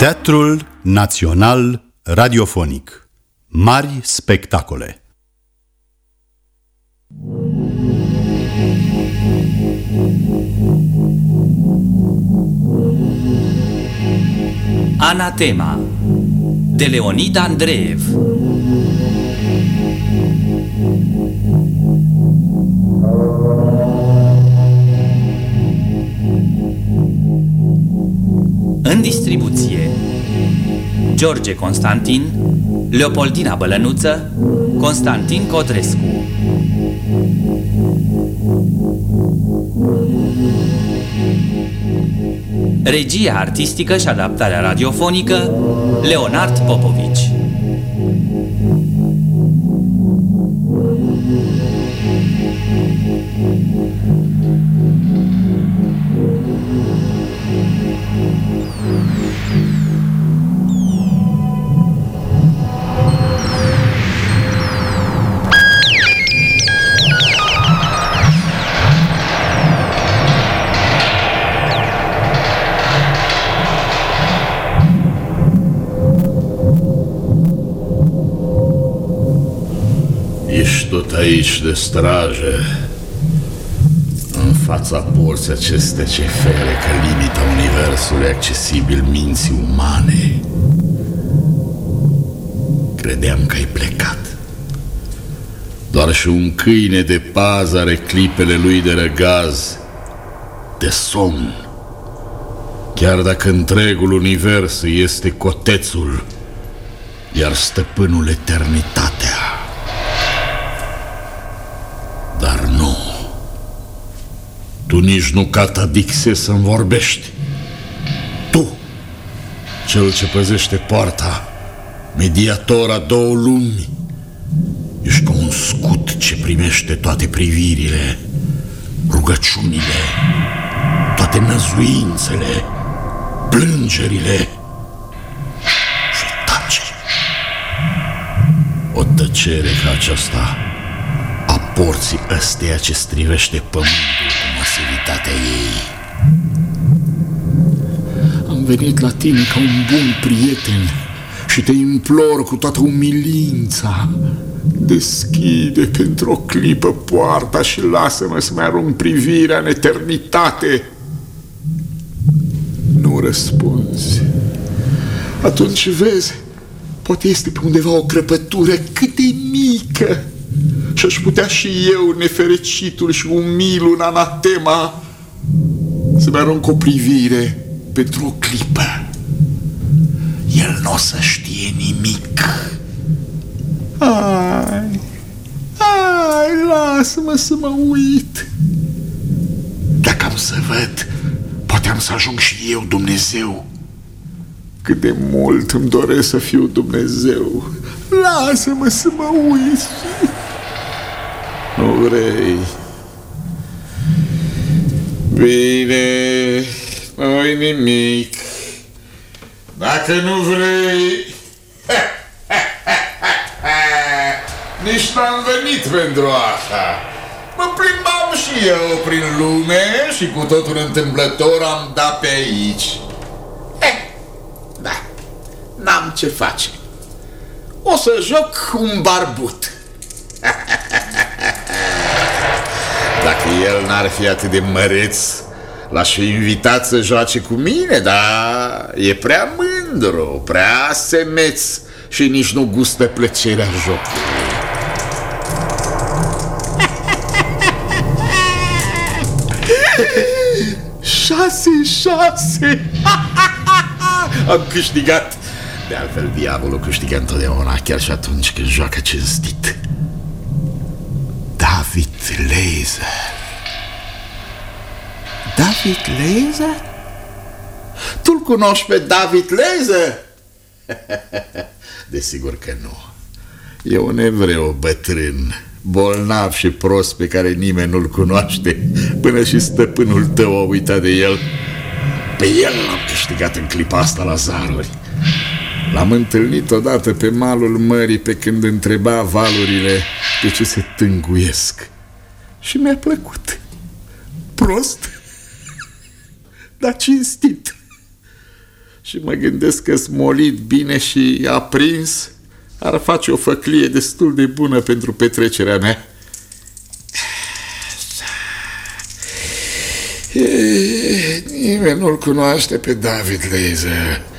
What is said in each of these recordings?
Teatrul Național Radiofonic. Mari spectacole. Anatema. De Leonid Andreev George Constantin Leopoldina Bălănuță Constantin Codrescu Regia artistică și adaptarea radiofonică Leonard Popovici aici de strajă În fața porții aceste ce fere Că limita universului accesibil minții umane. Credeam că ai plecat. Doar și un câine de pază are clipele lui de răgaz De somn. Chiar dacă întregul univers este cotețul Iar stăpânul eternitatea Dar nu Tu nici nu catadixe să-mi vorbești. Tu Cel ce păzește poarta Mediator a două lumi Ești ca un scut ce primește toate privirile Rugăciunile Toate năzuințele Plângerile Și tace. O tăcere ca aceasta a porții ăsteia ce strivește pământul cu masivitatea ei. Am venit la tine ca un bun prieten și te implor cu toată umilința. Deschide pentru o clipă poarta și lasă-mă să-mi arunc privirea în eternitate. Nu răspunzi. Atunci vezi, poate este pe undeva o crăpătură cât de mică și aș putea și eu, nefericitul și umilul în anatema, să-mi arunc o privire pentru o clipă. El nu o să știe nimic. Ai, ai, lasă-mă să mă uit. Dacă am să văd, poate am să ajung și eu Dumnezeu. Cât de mult îmi doresc să fiu Dumnezeu. Lasă-mă să mă uit. Nu vrei. Bine, nu nimic. Dacă nu vrei... Nici n-am venit pentru asta. Mă plimbam și eu prin lume și cu totul întâmplător am dat pe aici. Eh, da, n-am ce face. O să joc un barbut. Dacă el n-ar fi atât de măreț, l-aș fi invitat să joace cu mine, dar e prea mândru, prea semeț și nici nu gustă plăcerea jocului. Șase, șase! Am câștigat! De altfel, diavolul câștigă întotdeauna, chiar și atunci când joacă cinstit. David Laser. David Laser? Tu-l cunoști pe David Laser? Desigur că nu. E un evreu bătrân, bolnav și prost pe care nimeni nu-l cunoaște, până și stăpânul tău a uitat de el. Pe el l-am câștigat în clipa asta la zaruri. L-am întâlnit odată pe malul mării pe când întreba valurile de ce se tânguiesc. Și mi-a plăcut. Prost, dar cinstit. și mă gândesc că smolit bine și aprins ar face o făclie destul de bună pentru petrecerea mea. E, nimeni nu-l cunoaște pe David Leiser,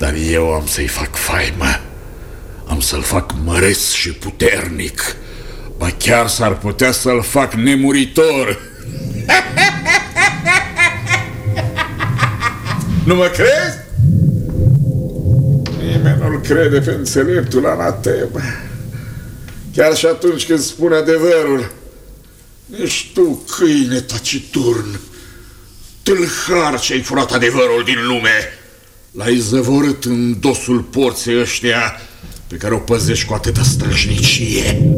dar eu am să-i fac faimă. Am să-l fac măreț și puternic. Ba chiar s-ar putea să-l fac nemuritor. nu mă crezi? Nimeni nu-l crede pe înțeleptul anatema. Chiar și atunci când spune adevărul. Ești tu, câine taciturn, tâlhar ce-ai furat adevărul din lume. L-ai zăvorât în dosul porții ăștia pe care o păzești cu atâta străjnicie.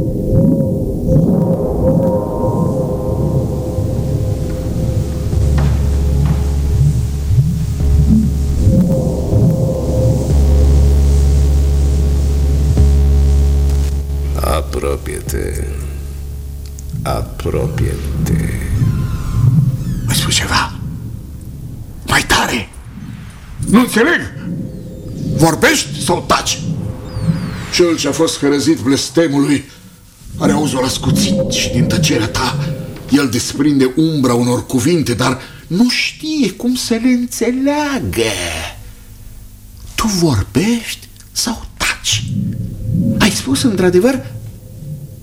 Apropie-te. Apropie-te. Mai spus ceva? Mai tare! Nu înțeleg! Vorbești sau taci? Cel ce a fost hărăzit blestemului are auzul ascuțit și din tăcerea ta el desprinde umbra unor cuvinte, dar nu știe cum să le înțeleagă. Tu vorbești sau taci? Ai spus într-adevăr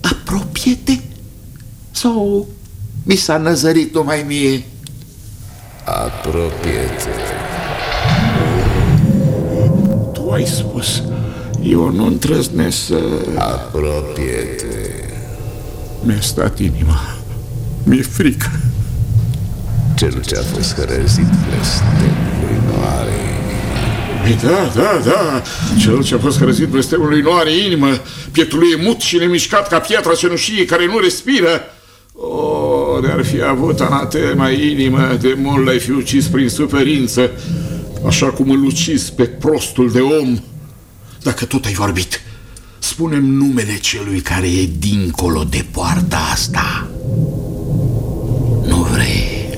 apropie-te sau mi s-a năzărit numai mie? Apropie-te. Tu ai spus. Eu nu întrăznesc să... Apropie-te. Mi-a stat inima. Mi-e frică. Cel ce a fost hărăzit blestemului nu are Ei, da, da, da. Cel ce a fost hărăzit blestemului nu are inimă. Pietul lui e mut și nemișcat ca piatra cenușie care nu respiră. O, de-ar fi avut anatema inimă, de mult l-ai fi ucis prin suferință, așa cum îl ucis pe prostul de om. Dacă tot ai vorbit, spunem numele celui care e dincolo de poarta asta. Nu vrei?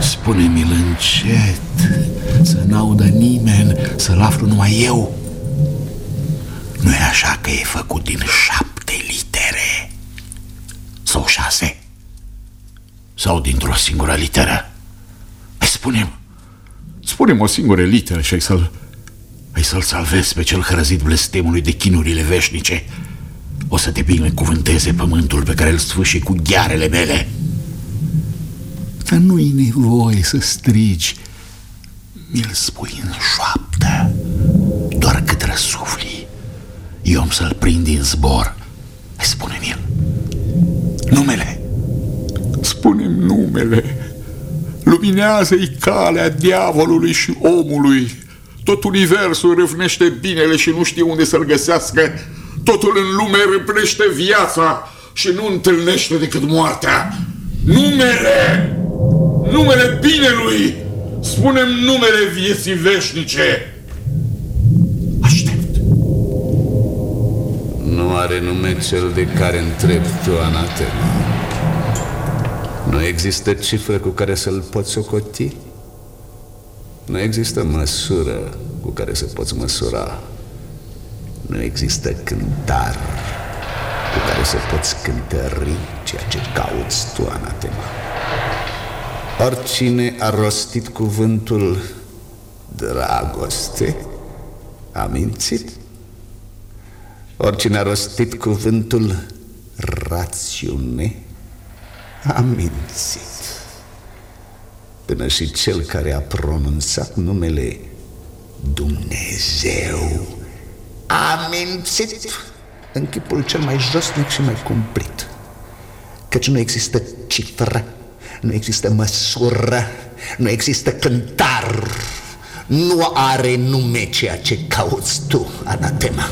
Spune-mi-l încet, să n-audă nimeni, să-l aflu numai eu. nu e așa că e făcut din șapte litere? Sau șase? Sau dintr-o singură literă? Spune-mi, spune o singură literă și ai să-l ai să-l salvezi pe cel hrăzit blestemului de chinurile veșnice. O să te binecuvânteze pământul pe care îl sfâși cu ghearele mele. Dar nu-i nevoie să strigi. Mi-l spui în șoaptă, doar cât răsufli. Eu am să-l prind din zbor. Spune-mi el. Numele. Spune-mi numele. Luminează-i calea diavolului și omului. Tot universul râvnește binele și nu știe unde să-l găsească. Totul în lume râpnește viața și nu întâlnește decât moartea. Numele! Numele binelui! Spunem numele vieții veșnice! Aștept! Nu are nume cel de care întreb tu, anatema. Nu există cifră cu care să-l poți ocoti? Nu există măsură cu care să poți măsura. Nu există cântar cu care să poți cântări ceea ce cauți tu, anatema. Oricine a rostit cuvântul dragoste a mințit. Oricine a rostit cuvântul rațiune a mințit până și cel care a pronunțat numele Dumnezeu a mințit în chipul cel mai josnic și mai cumplit. Căci nu există cifră, nu există măsură, nu există cântar, nu are nume ceea ce cauți tu, anatema.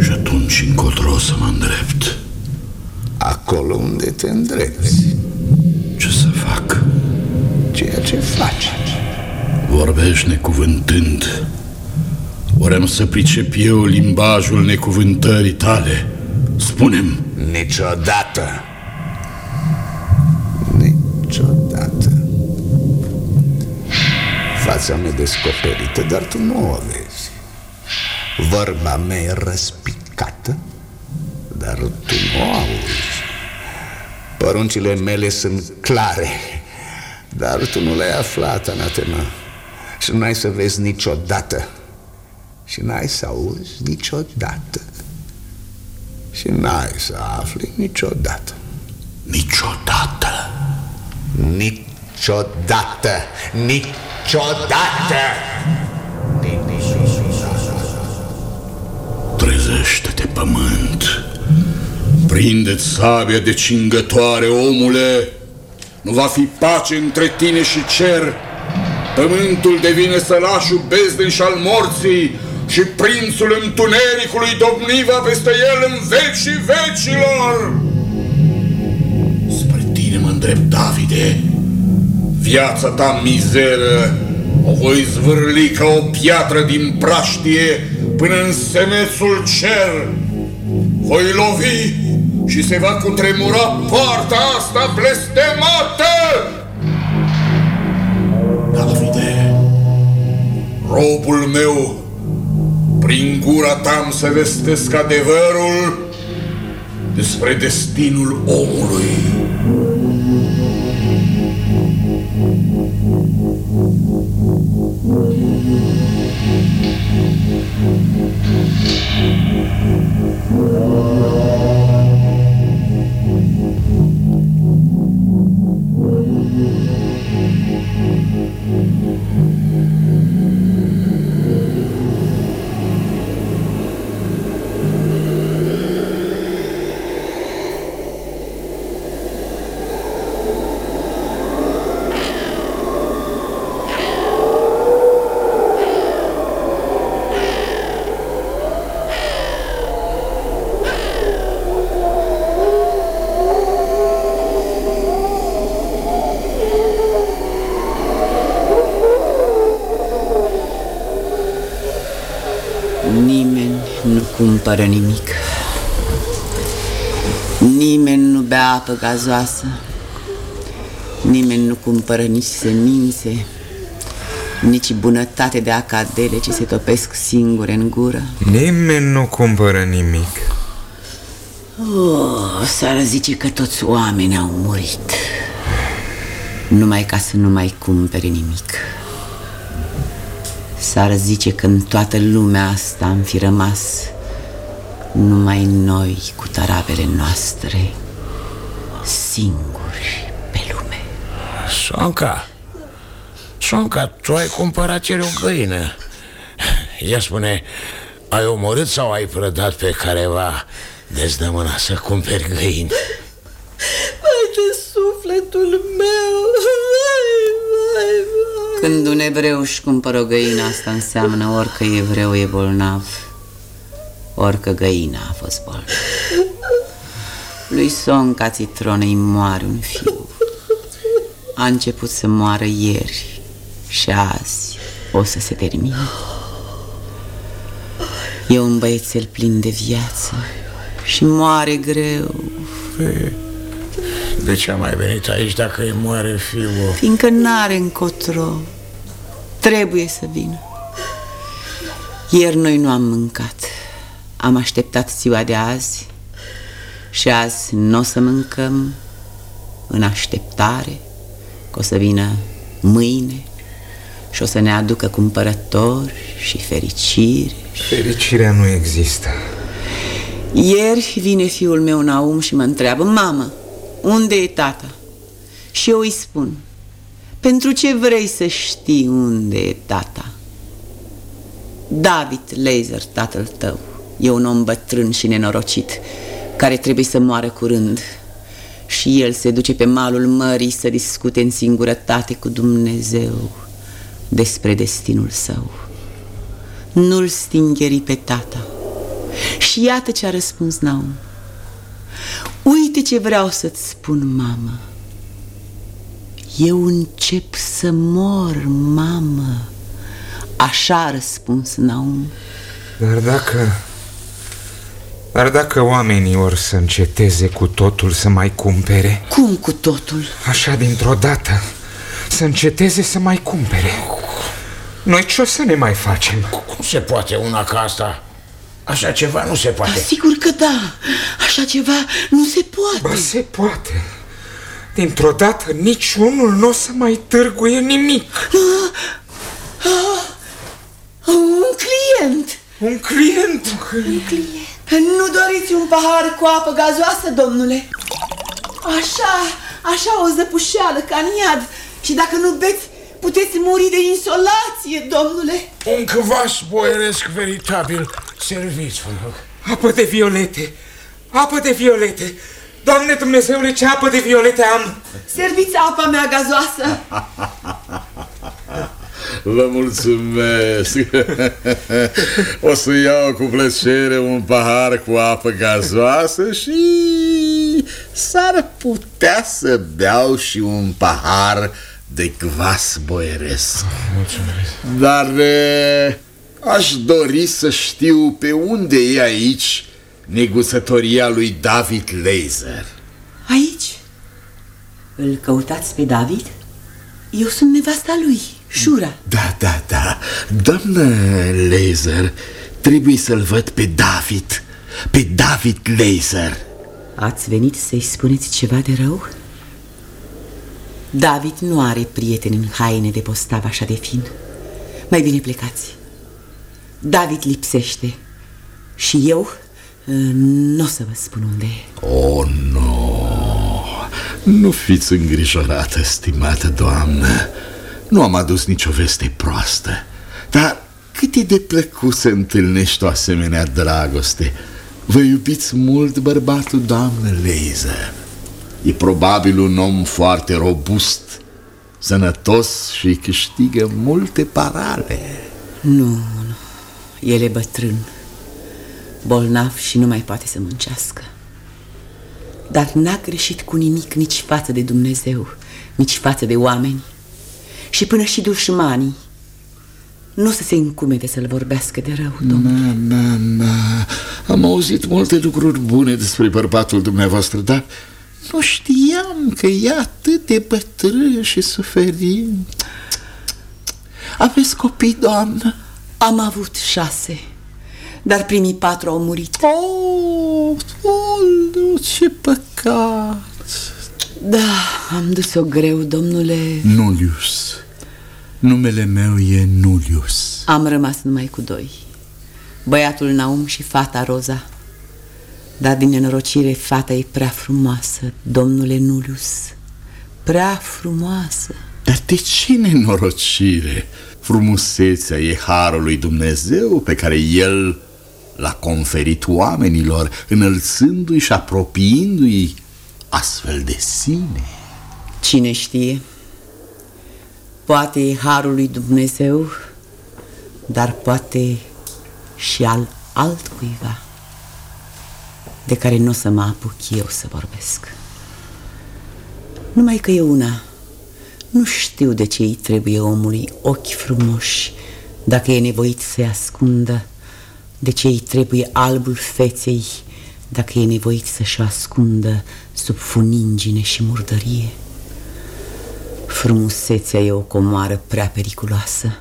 Și atunci încotro să mă îndrept. Acolo unde te îndrepți. Ce să fac? ceea ce faci. Vorbești necuvântând. Ori am să pricep eu limbajul necuvântării tale. Spunem. Niciodată. Niciodată. fața mea descoperită, dar tu nu o vezi. Vorba mea e răspicată, dar tu nu o auzi. Poruncile mele sunt clare, dar tu nu le-ai aflat, anatema. Și nu ai să vezi niciodată. Și n-ai să auzi niciodată. Și n-ai să afli niciodată. Niciodată. Niciodată. Niciodată. Trezește-te, pământ. Prinde-ți sabia de cingătoare, omule. Nu va fi pace între tine și cer. Pământul devine sălașul bezdin și al morții și prințul întunericului domniva peste el în vecii vecilor. Spre tine mă îndrept, Davide. Viața ta mizeră o voi zvârli ca o piatră din praștie până în semețul cer. Voi lovi și se va cutremura poarta asta blestemată! Davide, robul meu, prin gura ta am să vestesc adevărul despre destinul omului. Apă gazoasă. Nimeni nu cumpără nici semințe, nici bunătate de acadele ce se topesc singure în gură. Nimeni nu cumpără nimic. Oh, s-ar zice că toți oamenii au murit. Numai ca să nu mai cumpere nimic. S-ar zice că în toată lumea asta am fi rămas numai noi cu tarabele noastre, singuri pe lume. Sonca, Sonca, tu ai cumpărat ieri o găină. Ia spune, ai omorât sau ai prădat pe careva de mâna să cumperi găini? Vai de sufletul meu, vai, vai, vai. Când un evreu își cumpără o găină, asta înseamnă orică evreu e bolnav, orică găina a fost bolnav. Lui Sonca Țitrone îi moare un fiu. A început să moară ieri și azi o să se termine. E un băiețel plin de viață și moare greu, De ce a mai venit aici dacă îi moare fiul? fiindcă n-are încotro. Trebuie să vină. Ieri noi nu am mâncat. Am așteptat ziua de azi și azi nu o să mâncăm în așteptare că o să vină mâine și o să ne aducă cumpărători și fericire. Fericirea nu există. Ieri vine fiul meu Naum și mă întreabă Mamă, unde e tata? Și eu îi spun Pentru ce vrei să știi unde e tata? David Laser, tatăl tău E un om bătrân și nenorocit Care trebuie să moară curând Și el se duce pe malul mării Să discute în singurătate cu Dumnezeu Despre destinul său Nu-l stingheri pe tata și iată ce a răspuns Naum. Uite ce vreau să-ți spun, mamă. Eu încep să mor, mamă. Așa a răspuns Naum. Dar dacă... Dar dacă oamenii or să înceteze cu totul să mai cumpere, Cum cu totul? așa dintr-o dată, să înceteze să mai cumpere, Noi ce o să ne mai facem? Cum se poate una ca asta? Așa ceva nu se poate. Da, sigur că da. Așa ceva nu se poate. Ba, se poate. Dintr-o dată niciunul nu o să mai târguie nimic. Ah, ah, un client. Un client? Un client. Nu doriți un pahar cu apă gazoasă, domnule? Așa, așa o zăpușeală ca în iad. Și dacă nu beți, puteți muri de insolație, domnule. Un cvas boieresc veritabil. Serviți, vă rog. Apă de violete. Apă de violete. Doamne Dumnezeule, ce apă de violete am! Serviți apa mea gazoasă! Vă mulțumesc! O să iau cu plăcere un pahar cu apă gazoasă și s-ar putea să beau și un pahar de kvas boieresc. Mulțumesc! Dar e, aș dori să știu pe unde e aici negusătoria lui David Laser. Aici? Îl căutați pe David? Eu sunt nevasta lui, Șura. Da, da, da. Doamnă Laser, trebuie să-l văd pe David. Pe David Laser. Ați venit să-i spuneți ceva de rău? David nu are prieteni în haine de postav așa de fin. Mai bine plecați. David lipsește. Și eu nu o să vă spun unde e. Oh, nu. Nu fiți îngrijorată, stimată doamnă. Nu am adus nicio veste proastă. Dar cât e de plăcut să întâlnești o asemenea dragoste. Vă iubiți mult bărbatul, doamnă Laser. E probabil un om foarte robust, sănătos și câștigă multe parale. Nu, nu. El e bătrân bolnav și nu mai poate să muncească. Dar n-a greșit cu nimic nici față de Dumnezeu, nici față de oameni. Și până și dușmanii nu să se încumete să-l vorbească de rău, domnule. Na, na, na. Am auzit multe lucruri bune despre bărbatul dumneavoastră, dar nu știam că e atât de bătrân și suferit. Aveți copii, doamnă? Am avut șase. Dar primii patru au murit Oh, oh ce păcat Da, am dus-o greu, domnule. Nulius. Numele meu e Nulius. Am rămas numai cu doi. Băiatul Naum și fata Roza. Dar din nenorocire fata e prea frumoasă, domnule Nulius. Prea frumoasă. Dar de ce nenorocire? Frumusețea e harul lui Dumnezeu pe care El l-a conferit oamenilor, înălțându-i și apropiindu-i astfel de sine. Cine știe? Poate e harul lui Dumnezeu, dar poate și al altcuiva, de care nu o să mă apuc eu să vorbesc. Numai că e una, nu știu de ce îi trebuie omului ochi frumoși, dacă e nevoit să-i ascundă de ce îi trebuie albul feței dacă e nevoit să-și ascundă sub funingine și murdărie? Frumusețea e o comoară prea periculoasă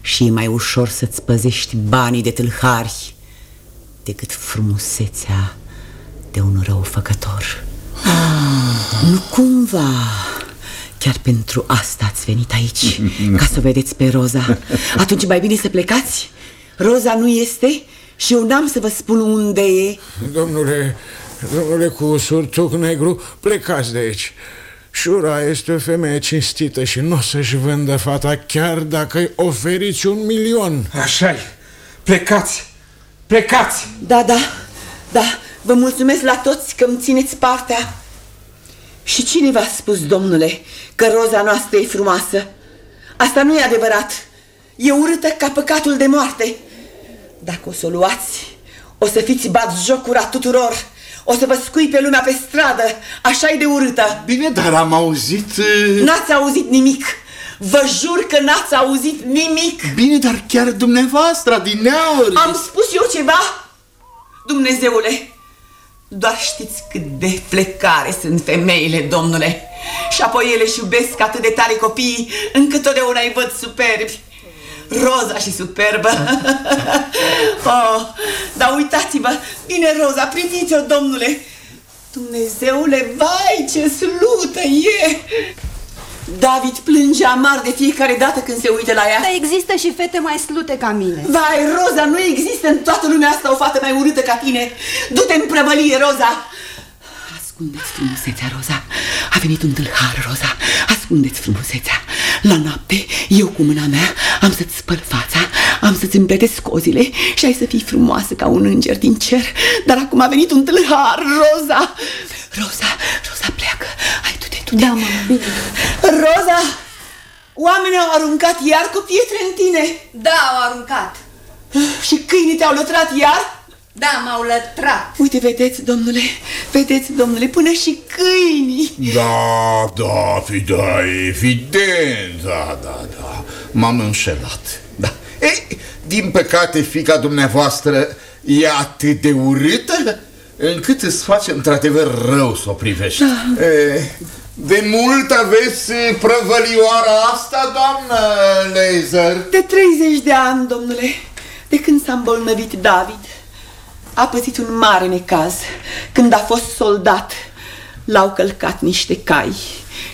și e mai ușor să-ți păzești banii de tâlhari decât frumusețea de un răufăcător. Ah. Nu cumva chiar pentru asta ați venit aici, ca să vedeți pe Roza. Atunci mai bine să plecați? Roza nu este și eu n-am să vă spun unde e Domnule, domnule cu surtuc negru, plecați de aici. Șura este o femeie cinstită și nu o să-și vândă fata chiar dacă îi oferiți un milion. Așa -i. plecați, plecați. Da, da, da, vă mulțumesc la toți că îmi țineți partea. Și cine v-a spus, domnule, că roza noastră e frumoasă? Asta nu e adevărat. E urâtă ca păcatul de moarte. Dacă o să o luați, o să fiți bat jocura tuturor. O să vă scui pe lumea pe stradă, așa e de urâtă. Bine, dar am auzit... Uh... N-ați auzit nimic. Vă jur că n-ați auzit nimic. Bine, dar chiar dumneavoastră, din aur. Am spus eu ceva? Dumnezeule, doar știți cât de flecare sunt femeile, domnule. Și apoi ele își iubesc atât de tare copiii, încât totdeauna îi văd superbi. Roza și superbă. oh, dar uitați-vă, vine roza, priviți-o, domnule. Dumnezeule, vai, ce slută e! David plânge amar de fiecare dată când se uită la ea. Dar există și fete mai slute ca mine. Vai, Roza, nu există în toată lumea asta o fată mai urâtă ca tine. Du-te în prăvălie, Roza. Ascundeți frumusețea, Roza. A venit un tâlhar, Roza. Ascundeți frumusețea. La noapte, eu cu mâna mea am să-ți spăl fața, am să-ți împletesc cozile și ai să fii frumoasă ca un înger din cer. Dar acum a venit un tâlhar, Roza. Roza, Roza, pleacă. Hai, du-te, du-te. Da, mama, bine. Roza, oamenii au aruncat iar cu pietre în tine. Da, au aruncat. Și câinii te-au lătrat iar? Da, m-au lătrat. Uite, vedeți, domnule, vedeți, domnule, până și câinii. Da, da, fi, da, evident, da, da, da, m-am înșelat, da. Ei, din păcate, fica dumneavoastră e atât de urâtă încât îți face într-adevăr rău să o privești. Da. E, de mult aveți prăvălioara asta, doamnă Laser? De 30 de ani, domnule, de când s-a îmbolnăvit David. A pățit un mare necaz. Când a fost soldat, l-au călcat niște cai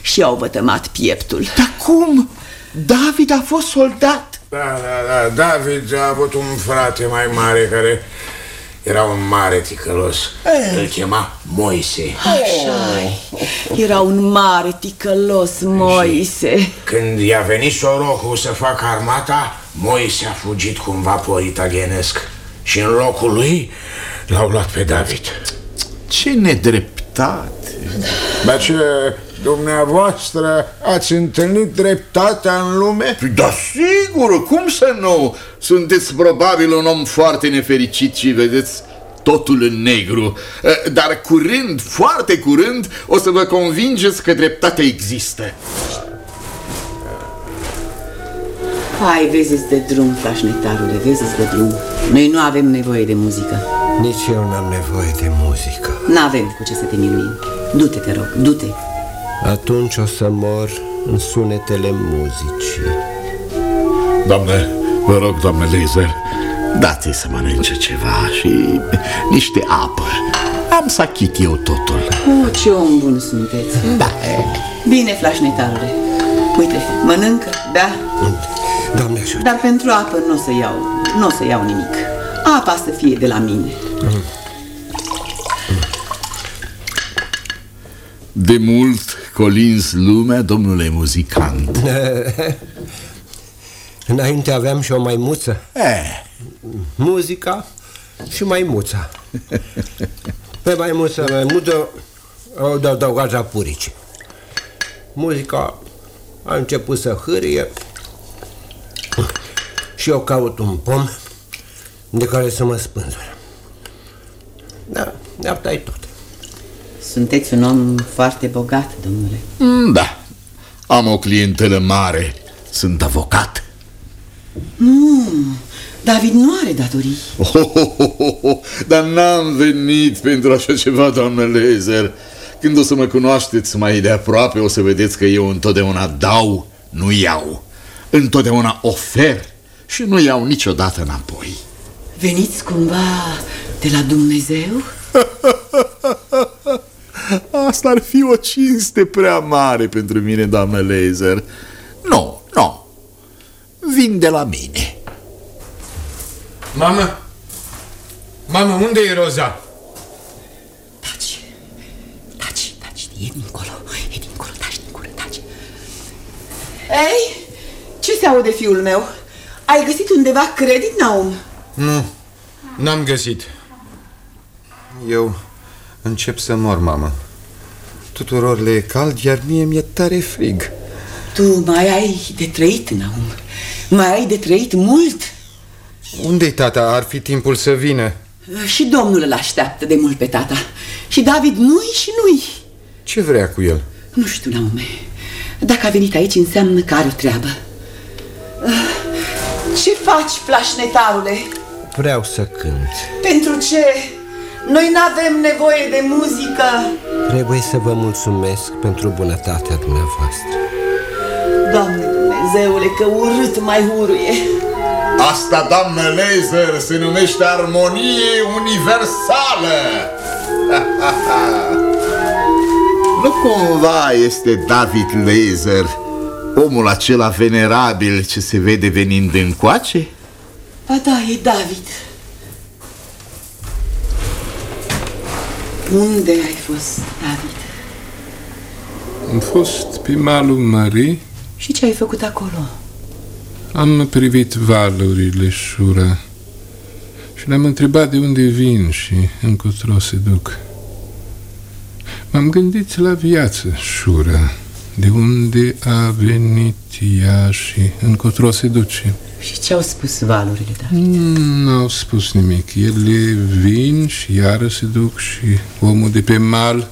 și au vătămat pieptul. Dar cum? David a fost soldat? Da, da, da, David a avut un frate mai mare care era un mare ticălos. Eh. Îl chema Moise. așa Era un mare ticălos, Moise. Când i-a venit sorocul să facă armata, Moise a fugit cu un vapor italienesc. Și în locul lui l-au luat pe David. Ce nedreptate! Dar ce dumneavoastră ați întâlnit dreptatea în lume? Da, sigur, cum să nu? Sunteți probabil un om foarte nefericit și vedeți totul în negru. Eh, Dar curând, foarte curând, o să vă convingeți că dreptatea există. Hai, vezi de drum, flașnetarule, vezi de drum. Noi nu avem nevoie de muzică. Nici eu n-am nevoie de muzică. N-avem cu ce să te miluim. Du-te, te rog, du-te. Atunci o să mor în sunetele muzicii. Doamne, vă rog, doamne Laser, dați-i să mănânce ceva și niște apă. Am să achit eu totul. Oh, ce om bun sunteți. Da. Bine, flașnetarule. Uite, mănâncă, da? Doamne ajută! Dar pentru apă nu o să iau, nu o să iau nimic. Apa să fie de la mine. De mult colins lumea, domnule muzicant. Înainte aveam și o maimuță. Eh, Muzica și maimuța. Pe maimuță, maimuță o dau adăugat la purici. Muzica a început să hârie și eu caut un pom de care să mă spânzur. Da, asta e tot. Sunteți un om foarte bogat, domnule. mm, da, am o clientelă mare. Sunt avocat. David nu are datorii. Oh, oh, oh, oh, oh. Dar n-am venit pentru așa ceva, doamnă Laser. Când o să mă cunoașteți mai de aproape, o să vedeți că eu întotdeauna dau, nu iau. Întotdeauna ofer și nu iau niciodată înapoi. Veniți cumva de la Dumnezeu? Asta ar fi o cinste prea mare pentru mine, doamnă Laser. Nu, nu. Vin de la mine. Mamă! Mamă, unde e Roza? Taci, taci, taci, e dincolo, e dincolo, taci, dincolo, taci. Ei, ce se aude, fiul meu? Ai găsit undeva credit, Naum? Nu, n-am găsit. Eu încep să mor, mamă. Tuturor le e cald, iar mie mi-e tare frig. Tu mai ai de trăit, Naum. Mai ai de trăit mult. Unde-i tata? Ar fi timpul să vină. Și domnul îl așteaptă de mult pe tata. Și David nu-i și nu-i. Ce vrea cu el? Nu știu, Naume. Dacă a venit aici, înseamnă că are o treabă. Ah, Ce faci, flașnetarule? Vreau să cânt. Pentru ce? Noi n-avem nevoie de muzică. Trebuie să vă mulțumesc pentru bunătatea dumneavoastră. Doamne Dumnezeule, că urât mai uruie. Asta, doamnă Laser, se numește armonie universală Nu cumva este David Laser Omul acela venerabil ce se vede venind încoace? Ba da, e David. Unde ai fost, David? Am fost pe malul mării, Și ce ai făcut acolo? am privit valurile șura și le-am întrebat de unde vin și încotro se duc. M-am gândit la viață șura, de unde a venit ea și încotro se duce. Și ce au spus valurile, David? Mm, N-au spus nimic. Ele vin și iară se duc și omul de pe mal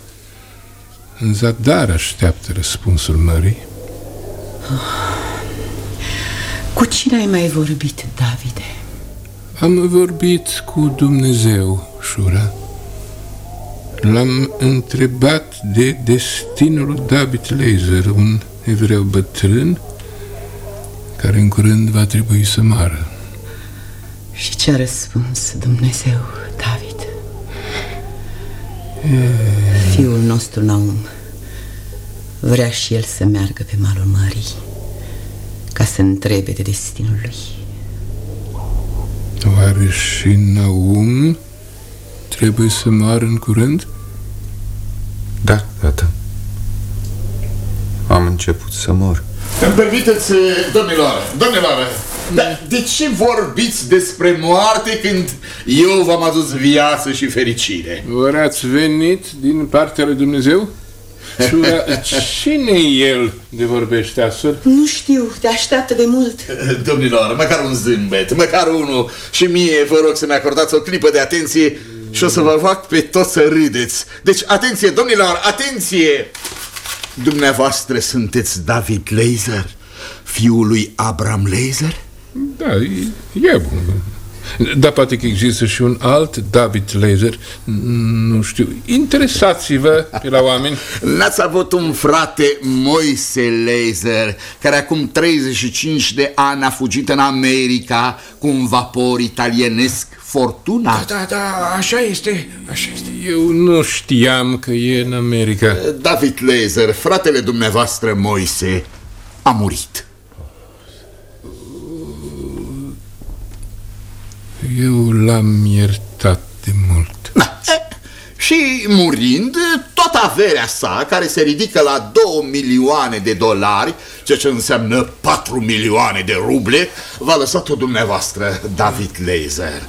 în zadar așteaptă răspunsul mării. Cu cine ai mai vorbit, Davide? Am vorbit cu Dumnezeu, Șura. L-am întrebat de destinul lui David Laser, un evreu bătrân care în curând va trebui să moară. Și ce a răspuns Dumnezeu, David? Fiul nostru Naum vrea și el să meargă pe malul mării ca să întrebe de destinul lui. Oare și Naum trebuie să moară în curând? Da, tată. Am început să mor. Îmi permiteți, domnilor, domnilor, dar de ce vorbiți despre moarte când eu v-am adus viață și fericire? Ori ați venit din partea lui Dumnezeu? Șura, cine e el de vorbește astfel? Nu știu, te așteaptă de mult. Domnilor, măcar un zâmbet, măcar unul și mie vă rog să-mi acordați o clipă de atenție și o să vă fac pe toți să râdeți. Deci, atenție, domnilor, atenție! Dumneavoastră sunteți David Laser, fiul lui Abraham Laser? Da, e, e bun. Dar poate că există și un alt David Laser, nu știu, interesați-vă pe la oameni. N-ați avut un frate Moise Laser, care acum 35 de ani a fugit în America cu un vapor italienesc Fortuna? Da, da, așa este, așa este. Eu nu știam că e în America. David Laser, fratele dumneavoastră Moise, a murit. Eu l-am iertat de mult. Da. E, și murind, toată averea sa, care se ridică la 2 milioane de dolari, ceea ce înseamnă 4 milioane de ruble, v-a lăsat-o dumneavoastră, David Laser.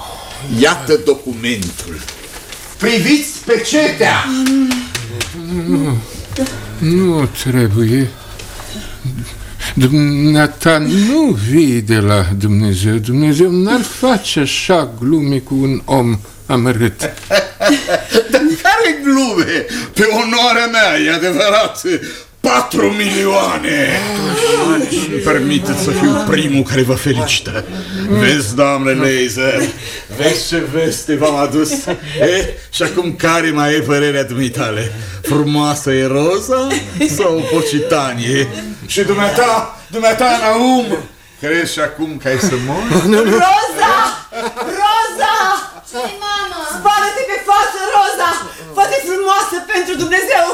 Iată documentul. Priviți pe cetea! Nu, nu trebuie. Dumneata nu vii de la Dumnezeu. Dumnezeu n-ar face așa glume cu un om amărât. Dar care glume? Pe onoarea mea, e adevărat. 4 milioane! Îmi permiteți să fiu primul care vă felicită. Vezi, doamne Laser, vezi ce veste v-am adus? E? Și acum care mai e părerea dumitale? Frumoasă e roza sau pocitanie? Și dumneata, dumneata, Naum, crezi și acum că ai să mori? Roza! Roza! ce mamă? Spală-te pe față, Roza! Fă-te frumoasă pentru Dumnezeu!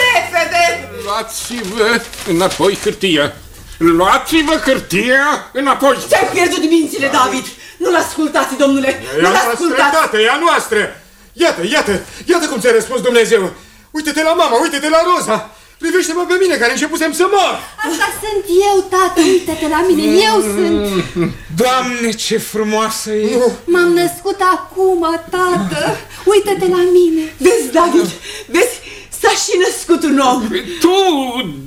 Repede! Luați-vă înapoi hârtia. Luați-vă hârtia înapoi. Ți-ai pierdut mințile, David! Nu-l ascultați, domnule! E a Nu-l noastră, ascultați! tată, e a noastră! Iată, iată, iată cum ți-a răspuns Dumnezeu! Uite-te la mama, uite-te la Roza! Privește-mă pe mine, care începusem să mor! Asta sunt eu, tată, uite-te la mine, eu sunt! Doamne, ce frumoasă e! M-am născut acum, tată! Uite-te la mine! Vezi, David, vezi, s-a și născut un om! Tu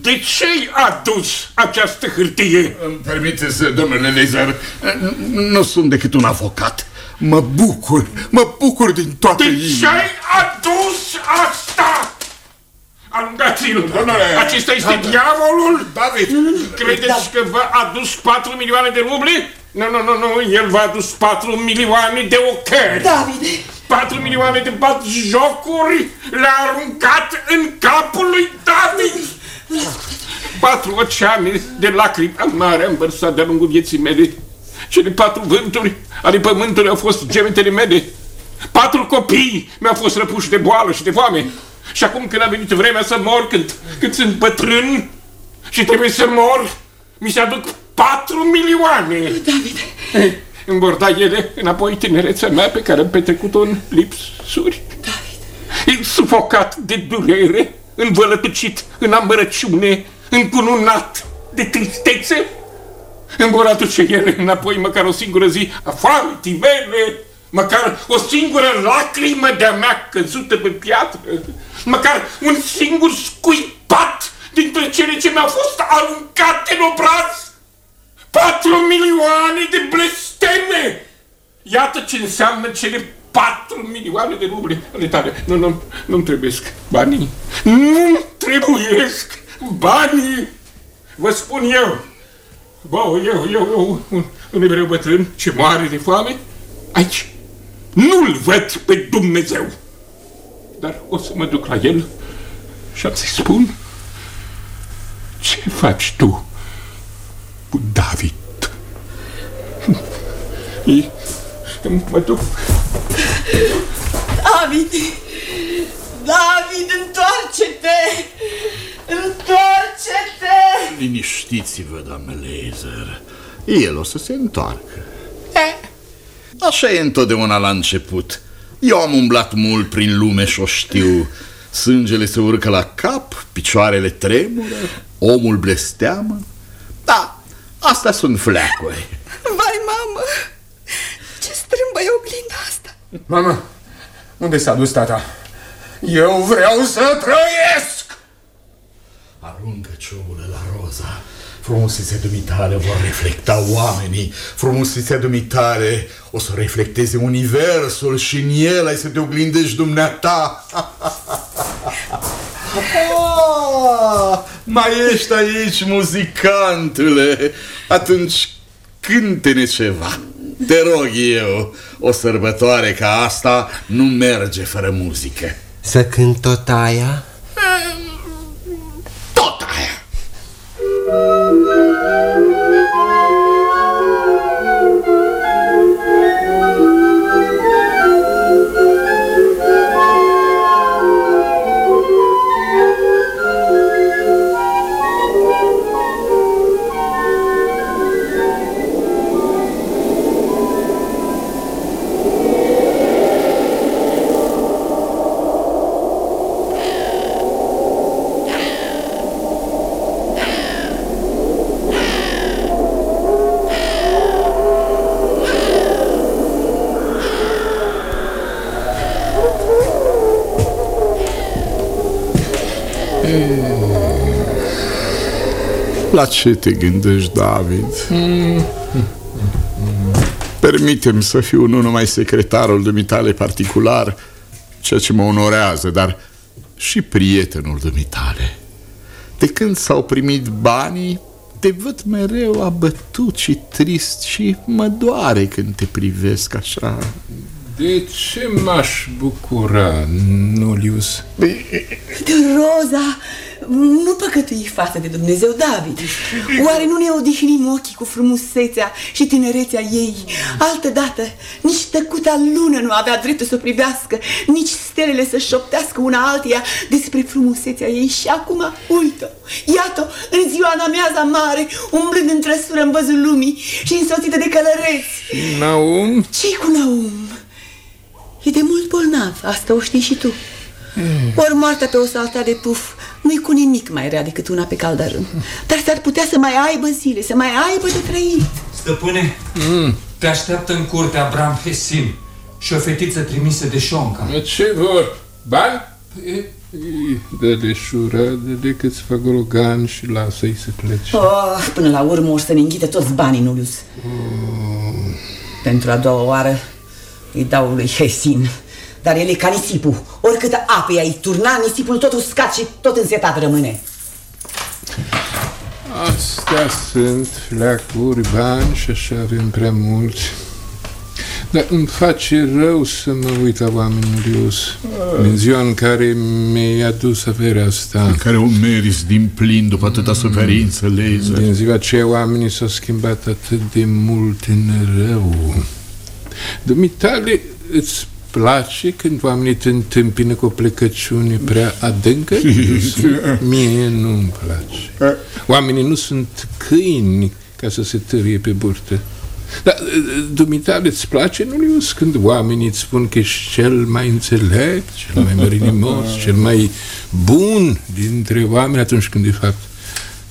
de ce-ai adus această hârtie? Îmi permiteți, domnule Laser, nu sunt decât un avocat. Mă bucur, mă bucur din toată De inima. ce ai adus asta? Alungați-l! Acesta este diavolul? David! Credeți că v-a adus 4 milioane de ruble? Nu, nu, nu, nu, el v-a adus 4 milioane de ocări! David! 4 milioane de bat jocuri le-a aruncat în capul lui David! Patru oceane de lacrimi amare am vărsat de-a lungul vieții mele. Cele patru vânturi ale pământului au fost gemetele mele. Patru copii mi-au fost răpuși de boală și de foame. Și acum când a venit vremea să mor, când, când sunt bătrân și trebuie să mor, mi se aduc patru milioane. David! Eh, îmi vor da ele înapoi tinerețea mea pe care am petrecut-o în lipsuri. David! Sufocat de durere, învălătucit în amărăciune, încununat de tristețe, îmi vor aduce ele înapoi măcar o singură zi afară, tivele, măcar o singură lacrimă de-a mea căzută pe piatră, măcar un singur scuipat dintre cele ce mi-au fost aruncate în obraz. Patru milioane de blesteme! Iată ce înseamnă cele patru milioane de ruble ale tale. Nu, nu, nu-mi trebuiesc banii. Nu trebuiesc banii! Vă spun eu, bă, eu, eu, eu, un, un evreu bătrân ce moare de foame, aici nu-l văd pe Dumnezeu. Dar o să mă duc la el și am să-i spun ce faci tu cu David? Mă duc. David! David, întoarce-te! Întoarce-te! Liniștiți-vă, doamne Laser. El o să se întoarcă. E, așa e întotdeauna la început. Eu am umblat mult prin lume și o știu. Sângele se urcă la cap, picioarele tremură, omul blesteamă. Da, astea sunt fleacuri. Vai, mamă! Ce strâmbă e oglinda asta? Mamă, unde s-a dus tata? Eu vreau să trăiesc! Aruncă ciobule la roza. Frumusețea dumitare vor reflecta oamenii. Frumusețea dumitare o să reflecteze universul și în el ai să te oglindești dumneata. Ah, mai ești aici, muzicantule? Atunci cânte-ne ceva. Te rog eu, o sărbătoare ca asta nu merge fără muzică. Să cânt tot aia? La ce te gândești, David? Permitem să fiu nu numai secretarul dumitale particular, ceea ce mă onorează, dar și prietenul dumitale. De când s-au primit banii, te văd mereu abătut și trist și mă doare când te privesc așa. De ce m-aș bucura, Nulius? De Roza, nu păcătui față de Dumnezeu, David. Oare nu ne odihnim ochii cu frumusețea și tinerețea ei? Altădată, nici tăcuta lună nu avea dreptul să o privească, nici stelele să șoptească una alteia despre frumusețea ei. Și acum, uite iată în ziua în amiaza mare, umblând în trăsură în văzul lumii și însoțită de călăreți. Naum? ce cu Naum? E de mult bolnav, asta o știi și tu. Ori moartea pe o saltea de puf nu-i cu nimic mai rea decât una pe caldărâm. Dar s-ar putea să mai aibă zile, să mai aibă de trăit. Stăpâne, Mm. te așteaptă în curtea Bram Hesim și o fetiță trimisă de Șonca. Ce vor? Bani? Dă-le șura, dă-le câțiva gologan și lasă-i să plece. Oh, până la urmă o să ne înghite toți banii, Nulius. Pentru a doua oară îi dau lui Hesin. Dar el e ca nisipul. Oricâtă apă i-ai turna, nisipul tot uscat și tot însetat rămâne. Astea sunt fleacuri, bani și așa avem prea mulți. Dar îmi face rău să mă uit la oameni, Ius. Din ziua în care mi-ai adus averea asta. Pe care o meriți din plin după atâta suferință, Laser. Din ziua aceea oamenii s-au schimbat atât de mult în rău. Dumitale, îți place când oamenii te întâmpină cu o plecăciune prea adâncă? Mie nu-mi place. Oamenii nu sunt câini ca să se târie pe burtă. Dar, dumitale, îți place, nu Lius, când oamenii îți spun că ești cel mai înțelept, cel mai mărinimos, cel mai bun dintre oameni atunci când, de fapt,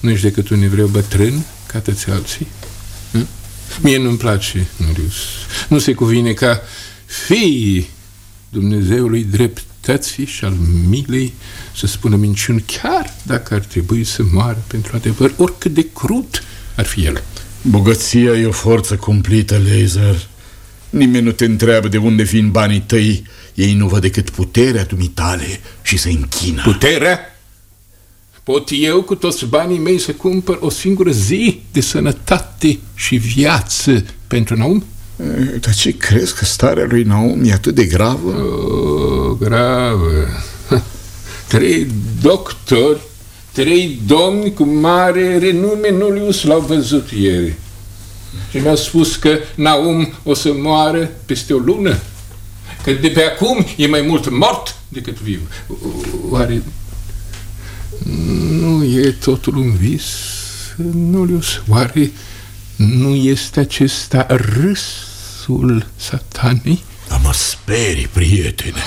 nu ești decât un evreu bătrân, ca toți alții? Hm? Mie nu-mi place, Nurius. Nu se cuvine ca fiii Dumnezeului dreptății și al milei să spună minciuni, chiar dacă ar trebui să moară pentru adevăr, oricât de crud ar fi el. Bogăția e o forță cumplită, Laser. Nimeni nu te întreabă de unde vin banii tăi. Ei nu văd decât puterea dumitale și se închină. Puterea? Pot eu cu toți banii mei să cumpăr o singură zi de sănătate și viață pentru Naum? Dar ce crezi că starea lui Naum e atât de gravă? Oh, gravă. Trei doctori, trei domni cu mare renume Nulius l-au văzut ieri. Și mi-a spus că Naum o să moară peste o lună. Că de pe acum e mai mult mort decât viu. Oare nu e totul un vis, Nulius? Oare nu este acesta râsul satanei? Dar mă sperii, prietene.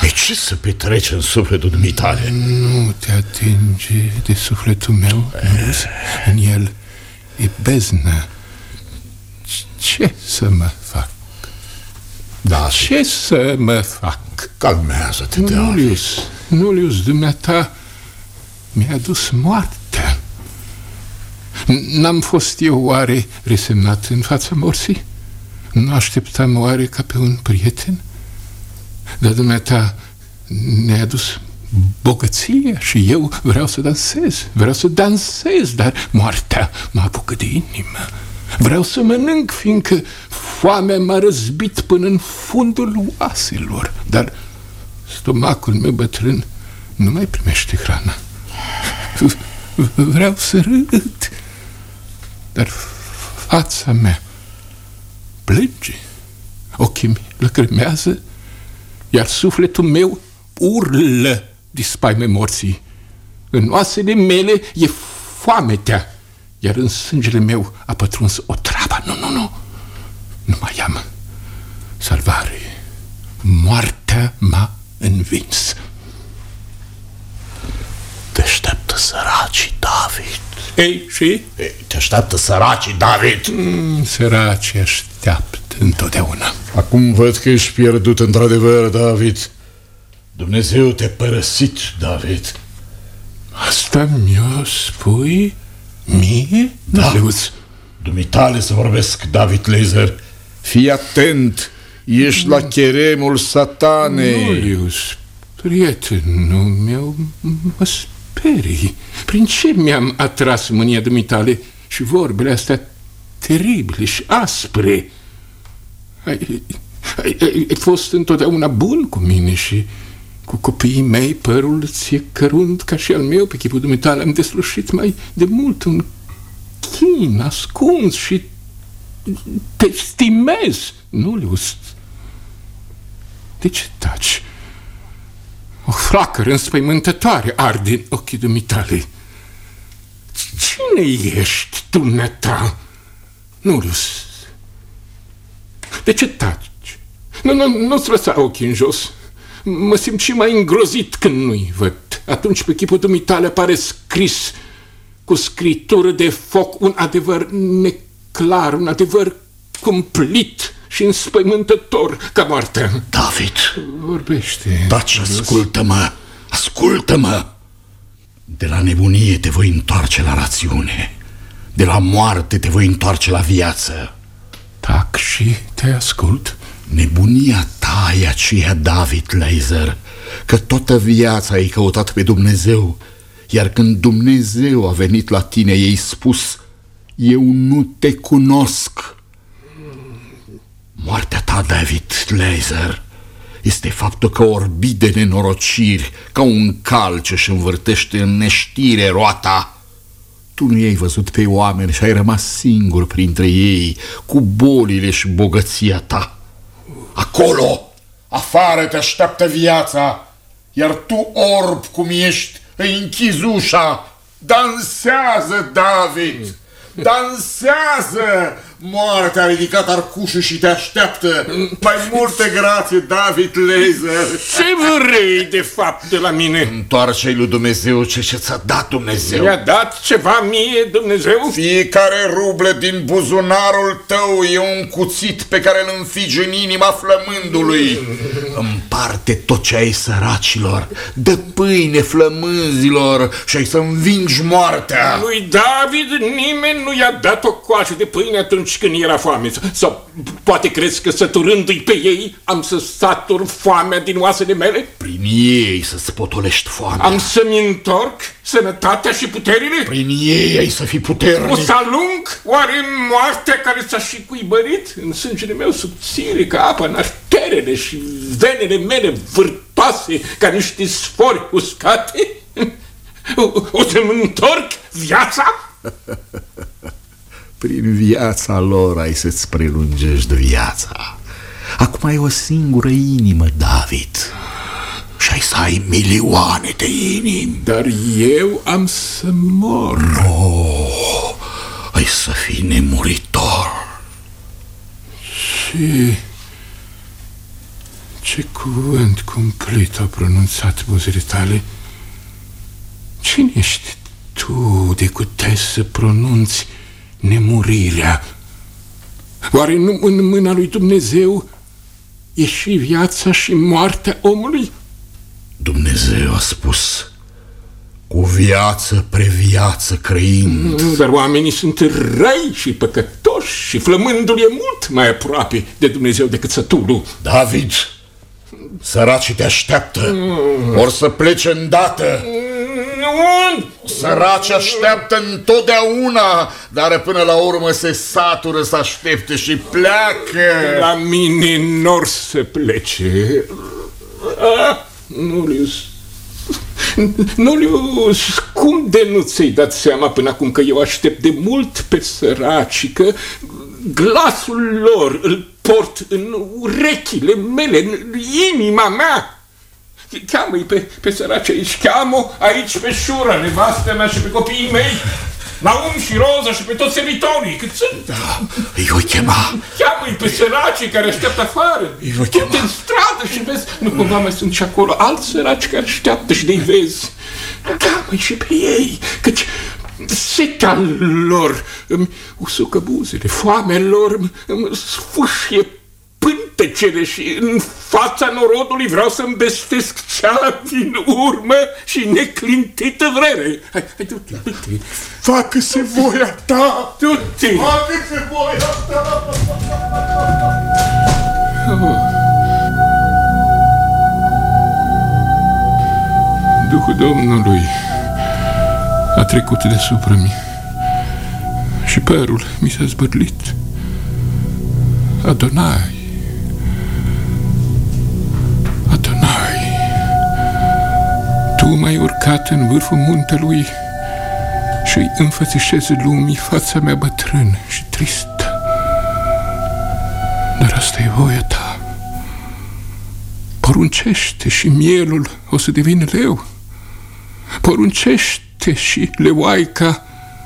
De ce să petreci în sufletul dumitale? Nu te atinge de sufletul meu, Nulius. În el e beznă. Ce să mă fac? Da, Ce să mă fac? Calmează-te, David. Nulius, Nulius, dumneata mi-a adus moartea. N-am fost eu oare resemnat în fața morții? Nu așteptam oare ca pe un prieten? Dar dumneata ne-a adus bogăție și eu vreau să dansez, vreau să dansez, dar moartea mă apucă de inimă. Vreau să mănânc, fiindcă foamea m-a răzbit până în fundul oaselor, dar stomacul meu bătrân nu mai primește hrana. Vreau să râd, dar fața mea plânge, ochii mei lăcrimează, iar sufletul meu urlă de spaime morții. În oasele mele e foametea, iar în sângele meu a pătruns o travă. Nu, nu, nu, nu mai am salvare. Moartea m-a învins. Te așteaptă săracii, David. Ei, și? Ei, te așteaptă săracii, David. Mm, săracii așteaptă întotdeauna. Acum văd că ești pierdut într-adevăr, David. Dumnezeu te-a părăsit, David. Asta mi-o spui mie? Da. Leuț? Dumitale să vorbesc, David Laser. Fii atent, ești la cheremul satanei. Nulius, prietenul meu, mă sperii. Prin ce mi-am atras mânia dumitale și vorbele astea teribile și aspre? Ai, ai, ai, ai fost întotdeauna bun cu mine și cu copiii mei părul ție cărunt ca și al meu pe chipul dumitale am deslușit mai de mult un chin ascuns și te stimez, Nulius. De ce taci? O flacără înspăimântătoare arde în ochii dumitale. Cine ești, dumneata? Nulius, de ce taci? Nu, nu, nu-ți lăsa ochii în jos. Mă simt și mai îngrozit când nu-i văd. Atunci pe chipul dumitale apare scris cu scritură de foc un adevăr neclar, un adevăr cumplit și înspăimântător ca moartea. David, Vorbește. taci, ascultă-mă, ascultă-mă. De la nebunie te voi întoarce la rațiune. De la moarte te voi întoarce la viață. Tac și te ascult. Nebunia ta e aceea, David Laser, că toată viața ai căutat pe Dumnezeu, iar când Dumnezeu a venit la tine, ei spus, eu nu te cunosc. Moartea ta problema, David Laser, este faptul că orbi de nenorociri, ca un cal ce își învârtește în neștire roata. Tu nu i-ai văzut pe oameni și ai rămas singur printre ei, cu bolile și bogăția ta. Acolo, afară te așteaptă viața, iar tu, orb cum ești, îi închizi ușa. Dansează, David! Dansează! Moartea a ridicat arcușul și te așteaptă. Mai multe grație, David Laser. Ce vrei de fapt de la mine? Întoarce-i lui Dumnezeu ce ce ți-a dat Dumnezeu. Mi-a dat ceva mie Dumnezeu? Fiecare rublă din buzunarul tău e un cuțit pe care îl înfigi în inima flămândului. Împarte tot ce ai săracilor, dă pâine flămânzilor și ai să învingi moartea. Lui David nimeni nu i-a dat o coașă de pâine atunci când era foame. Sau poate crezi că săturându-i pe ei am să satur foamea din oasele mele? Prin ei să-ți potolești foamea. Am să-mi întorc sănătatea și puterile? Prin ei ai să fii puternic. O să alung oare moartea care s-a și cuibărit în sângele meu subțire ca apa în arterele și venele mele vârtoase ca niște sfori uscate? O, o să-mi întorc viața? Prin viața lor ai să-ți prelungești viața. Acum ai o singură inimă, David. Și ai să ai milioane de inimi. Dar eu am să mor. Nu, ai să fii nemuritor. Și ce cuvânt cumplit au pronunțat buzele tale? Cine ești tu de cuteai să pronunți nemurirea? Oare nu în mâna lui Dumnezeu e și viața și moartea omului? Dumnezeu a spus cu viață previață crăind. Dar oamenii sunt răi și păcătoși și flămândul e mult mai aproape de Dumnezeu decât sătulul. David, săracii te așteaptă. Or să plece îndată. Nu! Săraci așteaptă întotdeauna, dar până la urmă se satură să aștepte și pleacă. La mine nor să plece. Ah, Nulius, Nulius, cum de nu ți-ai dat seama până acum că eu aștept de mult pe săraci, că glasul lor îl port în urechile mele, în inima mea? Cheamă-i pe, pe săraci aici, cheamă aici pe Șura, nevastă mea și pe copiii mei, Naum și Roza și pe toți servitorii, cât sunt. Da, îi voi chema. Cheamă-i pe săracii care așteaptă afară. Îi voi Du-te în stradă și vezi, nu cumva mai sunt și acolo alți săraci care așteaptă și de-i vezi. Cheamă-i și pe ei, căci setea lor îmi usucă buzele, foamea lor îmi, îmi sfâșie pântecele și în fața norodului vreau să-mi bestesc cea din urmă și neclintită vreme. Hai, hai, du-te, du-te. Facă-se voia ta! Du-te! Facă-se voia ta! Duhul Domnului a trecut deasupra mine și părul mi s-a zbârlit. Adonai, Adonai, Tu m-ai urcat în vârful muntelui și îi înfățișezi lumii fața mea bătrână și tristă. Dar asta e voia Ta. Poruncește și mielul o să devină leu. Poruncește și leoaica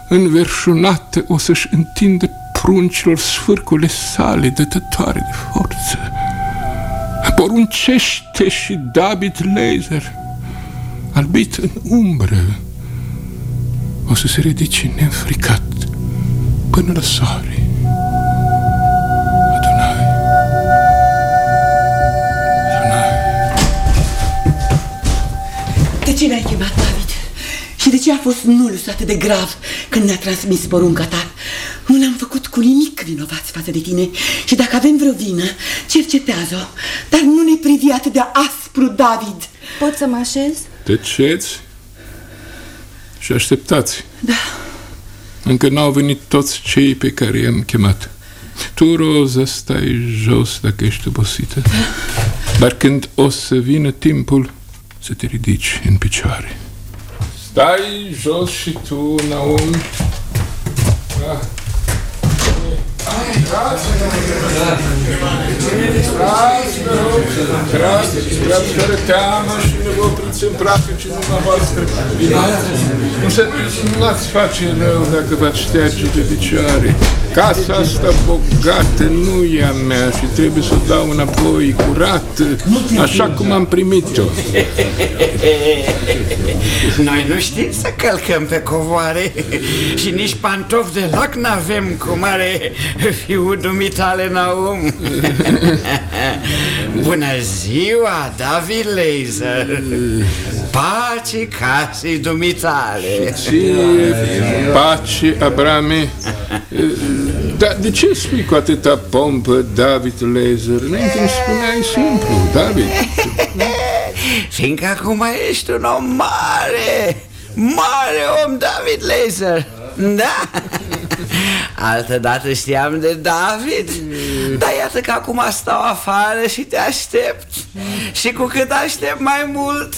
înverșunată o să-și întindă pruncilor sfârcule sale dătătoare de forță. Poruncește și David Laser, albit în umbră, o să se ridice neînfricat până la soare. Adonai, Adonai. De ce ne-ai chemat, David? Și de ce a fost Nulus atât de grav când ne-a transmis porunca ta? Nu ne-am făcut cu nimic vinovați față de tine și dacă avem vreo vină, cercetează-o. Dar nu ne privi atât de aspru, David. Pot să mă așez? Tăceți și așteptați. Da. Încă n-au venit toți cei pe care i-am chemat. Tu, Roza, stai jos dacă ești obosită. Dar când o să vină timpul să te ridici în picioare. Stai jos și tu, Naomi. Da. Trați, trați fără teamă și nu vă opriți în praf ce dumneavoastră. Nu se, nu-ți face rău dacă v-ați șterge de picioare. Casa asta bogată nu e a mea și trebuie să o dau înapoi curat, așa cum am primit-o. Noi nu știm să călcăm pe covoare și nici pantofi de lac n-avem cum are fiul dumitale Naum. Bună ziua, David Laser! Pace casei dumitale! Ție, pace, Abrame. Dar de ce spui cu atâta pompă David Laser? Înainte îmi spuneai simplu, David. Fiindcă acum ești un om mare, mare om, David Laser. Da? Altă dată știam de David. Dar iată că acum stau afară și te aștept. Și cu cât aștept mai mult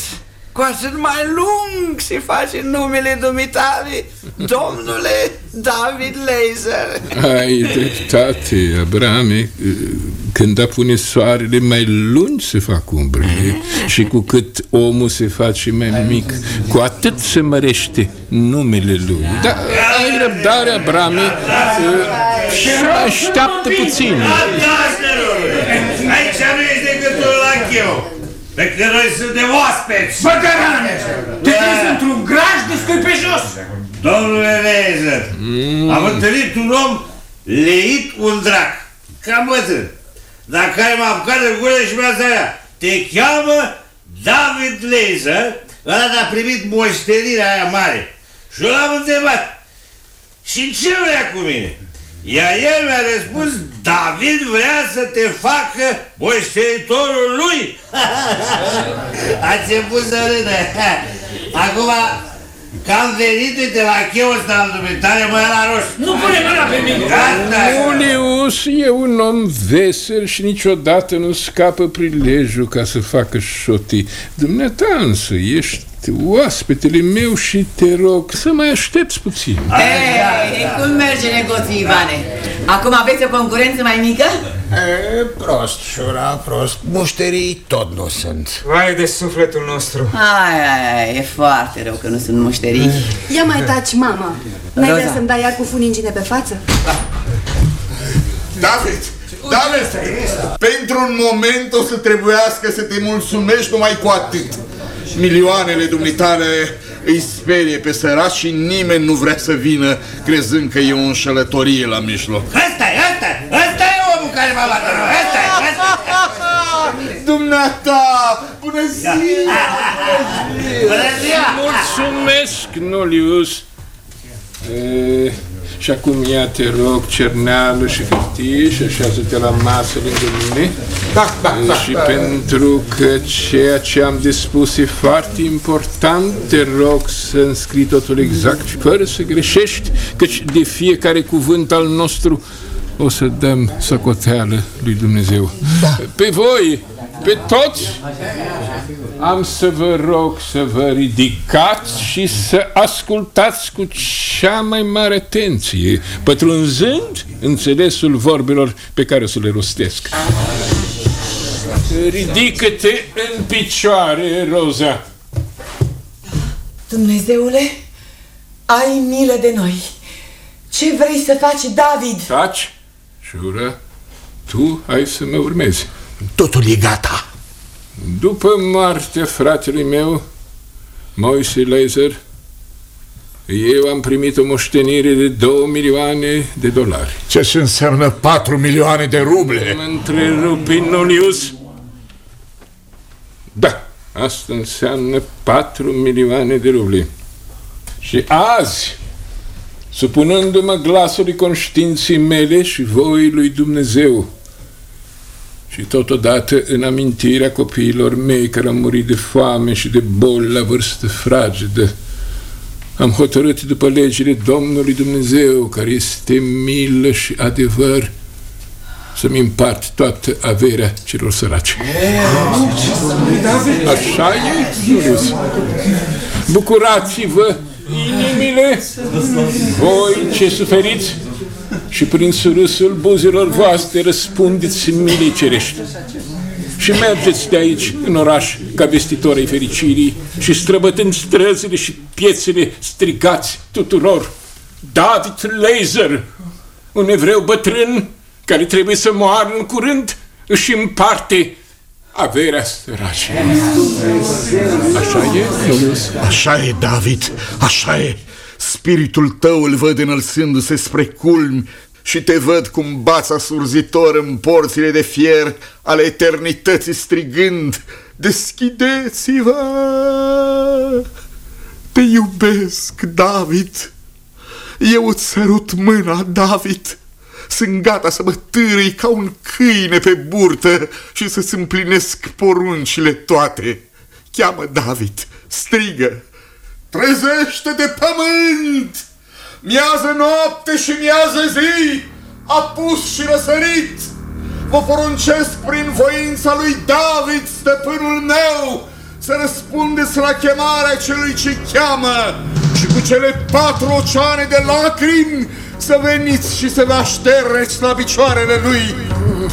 cu atât mai lung se face numele dumitale, domnule David Laser. Ai dreptate, Abrame. Când apune soarele, mai lungi se fac umbrele și cu cât omul se face mai mic, cu atât se mărește numele lui. Dar ai răbdare, Abrame, și așteaptă puțin. Aici nu ești decât un lacheu. Pe că noi suntem oaspeți! Bă, Garane! Te crezi într-un graj de scăi pe jos! Domnule Rezer, mm. am întâlnit un om leit un drac, cam bătrân, dar care m-a apucat de gură și mi-a zis te cheamă David Laser, ăla a primit moștenirea aia mare. Și eu l-am întrebat, și ce vrea cu mine? Iar el mi-a răspuns, David vrea să te facă moștenitorul lui. A început să râdă. Acum, că am venit, uite, la cheul ăsta al dumitare, mă la roșu. Nu pune mâna pe mine! Iulius e un om vesel și niciodată nu scapă prilejul ca să facă șotii. Dumneata însă ești oaspetele meu și te rog să mai aștepți puțin. Ei, cum merge negoții, Ivane? Acum aveți o concurență mai mică? E, prost, șura, prost. Mușterii tot nu sunt. Vai de sufletul nostru. Ai, ai, ai, e foarte rău că nu sunt mușterii. Ia mai taci, mama. N-ai vrea să-mi dai iar cu funingine pe față? David, David, pentru un moment o să trebuiască să te mulțumești numai cu atât. Milioanele dumnitare îi sperie pe săraci și nimeni nu vrea să vină crezând că e o înșelătorie la mijloc. Ăsta e, ăsta e, ăsta e omul care m-a luat rău, ăsta e, ăsta Dumneata, bună ziua! Bună ziua! Mulțumesc, Nolius. E, și acum ia, te rog, cerneală și hârtie și așează-te la masă lângă mine. Da, da, da. Și da. pentru că ceea ce am de spus e foarte important, te rog să înscrii totul exact și fără să greșești, căci de fiecare cuvânt al nostru o să dăm socoteală lui Dumnezeu. Da. Pe voi, pe toți, am să vă rog să vă ridicați și să ascultați cu cea mai mare atenție, pătrunzând înțelesul vorbelor pe care o să le rostesc. Ridică-te în picioare, Roza. Dumnezeule, ai milă de noi. Ce vrei să faci, David? Taci, șură, tu ai să mă urmezi. Totul e gata. După moartea fratelui meu, Moise Laser, eu am primit o moștenire de 2 milioane de dolari. Ce ce înseamnă 4 milioane de ruble? Mă întrerupi, Nolius? Da, asta înseamnă 4 milioane de ruble. Și azi, supunându-mă glasului conștiinței mele și voii lui Dumnezeu, și totodată în amintirea copiilor mei care au murit de foame și de boli la vârstă fragedă, am hotărât după legile Domnului Dumnezeu, care este milă și adevăr, să-mi împart toată averea celor săraci. Așa e, Iulius. Bucurați-vă inimile, voi ce suferiți, și prin surâsul buzilor voastre răspundeți milei cerești. Și mergeți de aici în oraș ca vestitori ai fericirii și străbătând străzile și piețele strigați tuturor. David Laser, un evreu bătrân care trebuie să moară în curând, își împarte averea sărace. Așa e, Iulius? Așa e, David, așa e. Spiritul tău îl văd înălțându-se spre culmi și te văd cum bața surzitor în porțile de fier ale eternității strigând Deschideți-vă! Te iubesc, David! Eu îți sărut mâna, David! Sunt gata să mă târâi ca un câine pe burtă și să-ți împlinesc poruncile toate. Cheamă David, strigă, trezește de pământ! Miază noapte și miază zi, apus și răsărit! Vă poruncesc prin voința lui David, stăpânul meu, să răspundeți la chemarea celui ce cheamă și cu cele patru oceane de lacrimi să veniți și să vă așterneți la picioarele lui.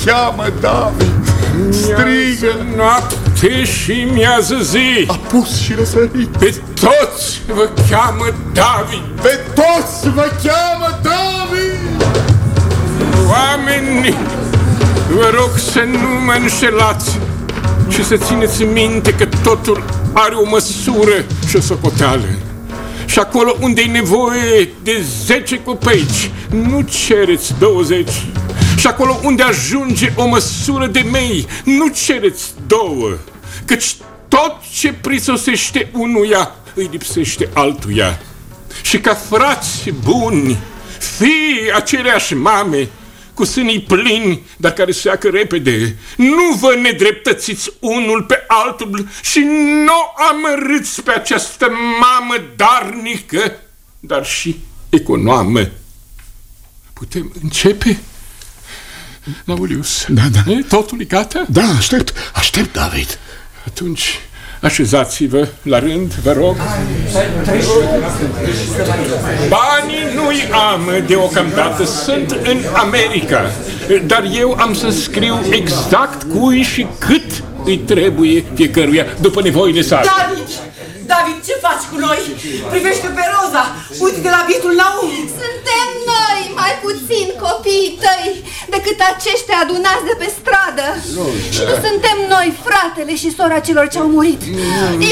Cheamă David, strigă noapte și miază zi. Apus și răsărit. Pe toți vă cheamă David. Pe toți vă cheamă David. Oameni, vă rog să nu mă înșelați și să țineți minte că totul are o măsură și o socoteală. Și acolo unde e nevoie de 10 copeici, nu cereți 20. Și acolo unde ajunge o măsură de mei, nu cereți două. Căci tot ce prisosește unuia, îi lipsește altuia. Și ca frați buni, fii aceleași mame, cu sânii plini, dar care se acă repede. Nu vă nedreptățiți unul pe altul și nu amărâți pe această mamă darnică, dar și economă. Putem începe? Laulius, da, da. E, totul e gata? Da, aștept, aștept, David. Atunci, Așezați-vă la rând, vă rog. Banii nu-i am deocamdată, sunt în America. Dar eu am să scriu exact cui și cât îi trebuie fiecăruia după nevoile sale. David! David, ce faci cu noi? Privește pe Roza! Uite-te la bietul Naum! Suntem noi, mai puțin copiii tăi, decât aceștia adunați de pe stradă. Și nu suntem noi, fratele și sora celor ce au murit.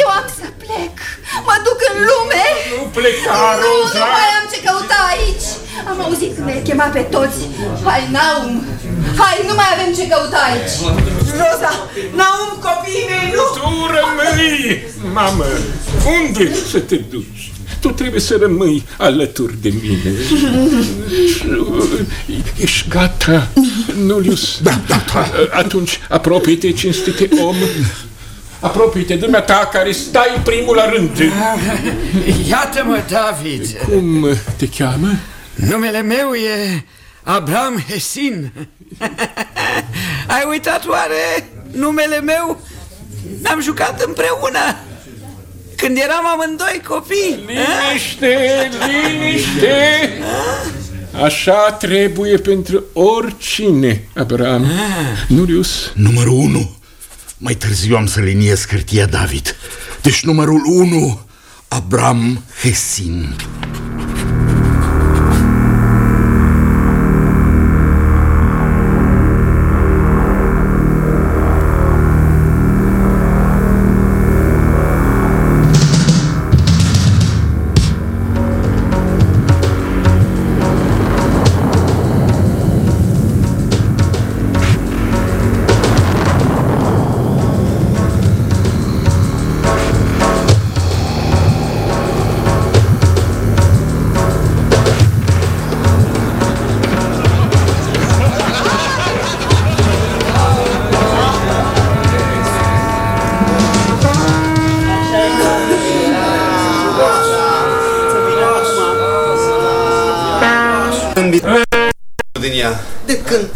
Eu am să plec. Mă duc în lume. Nu pleca, Roza! Nu, nu mai am ce căuta aici. Am auzit când ne-ai chemat pe toți. Hai, Naum! Hai, nu mai avem ce căuta aici. Roza, Naum, copiii mei, nu! Tu rămâi, mamă! Unde să te duci? Tu trebuie să rămâi alături de mine. Ești gata, Nulius? Da, da, da. Atunci apropie-te, cinstite om. Apropie-te, dumneata care stai primul la rând. Iată-mă, David. Cum te cheamă? Numele meu e Abraham Hesin. Ai uitat oare numele meu? Ne-am jucat împreună când eram amândoi copii. Liniște, liniște! Așa trebuie pentru oricine, Abraham. Nulius? Numărul 1. Mai târziu am să liniez hârtia David. Deci numărul 1, Abram Hesin.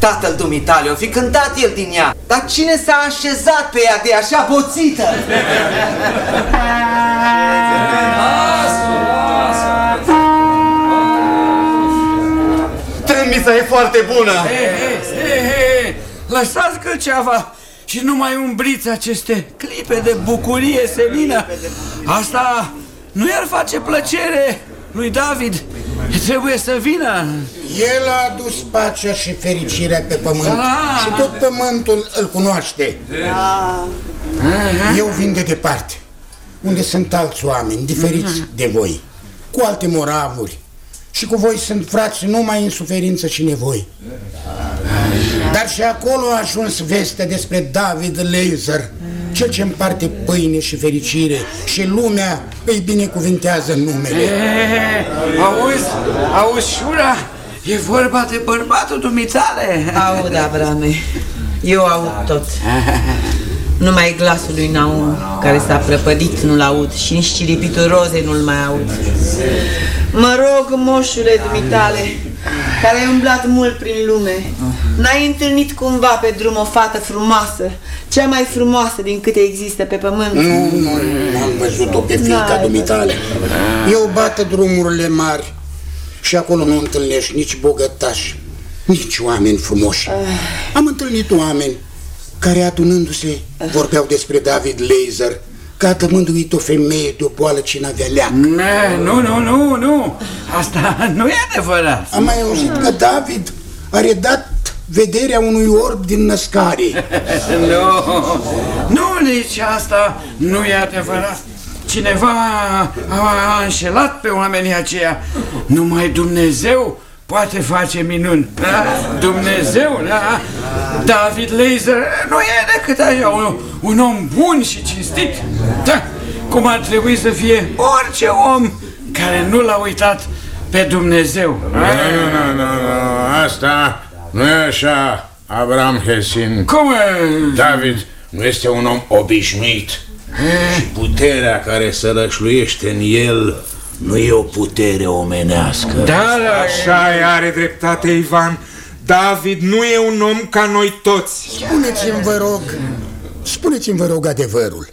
Tatăl dumitale, o fi cântat el din ea. Dar cine s-a așezat pe ea de așa poțită? Trâmbița e foarte bună! He, he, he, he. Lăsați gâlceava și nu mai umbriți aceste clipe de bucurie senină. Asta nu i-ar face plăcere lui David. Trebuie să vină. El a adus pacea și fericirea pe pământ Da. și tot pământul îl cunoaște. Eu vin de departe, unde sunt alți oameni diferiți de voi, cu alte moravuri și cu voi sunt frați numai în suferință și nevoi. Dar și acolo a ajuns vestea despre David Laser, cel ce împarte pâine și fericire și lumea îi binecuvintează numele. E, auzi, auzi, Șura, e vorba de bărbatul dumitale. Aud, Abrame, eu aud tot. Numai glasul lui Naum, care s-a prăpădit, nu-l aud și nici ciripitul rozei nu-l mai aud. Mă rog, moșule dumitale, care ai umblat mult prin lume, n-ai întâlnit cumva pe drum o fată frumoasă, cea mai frumoasă din câte există pe pământ? Nu, nu, nu am văzut-o pe fiica N-ai dumitale. Eu bată drumurile mari și acolo nu întâlnești nici bogătași, nici oameni frumoși. Am întâlnit oameni care adunându-se vorbeau despre David Laser, că a tămânduit o femeie de o boală ce n-avea leac. Ne, nu, nu, nu, nu, asta nu e adevărat. Am mai auzit că David a redat vederea unui orb din născare. nu, nu, nici asta nu e adevărat. Cineva a înșelat pe oamenii aceia. Numai Dumnezeu poate face minuni. Da? Dumnezeu, da? David Laser nu e decât așa, un, un om bun și cinstit. Da? Cum ar trebui să fie orice om care nu l-a uitat pe Dumnezeu. Nu, nu, nu, nu, asta nu e așa, Abraham Hesin. Cum e? David nu este un om obișnuit. Și puterea care se rășluiește în el nu e o putere omenească. Da, da, așa e, are dreptate Ivan. David nu e un om ca noi toți. Spuneți-mi, vă rog, spuneți-mi, vă rog, adevărul.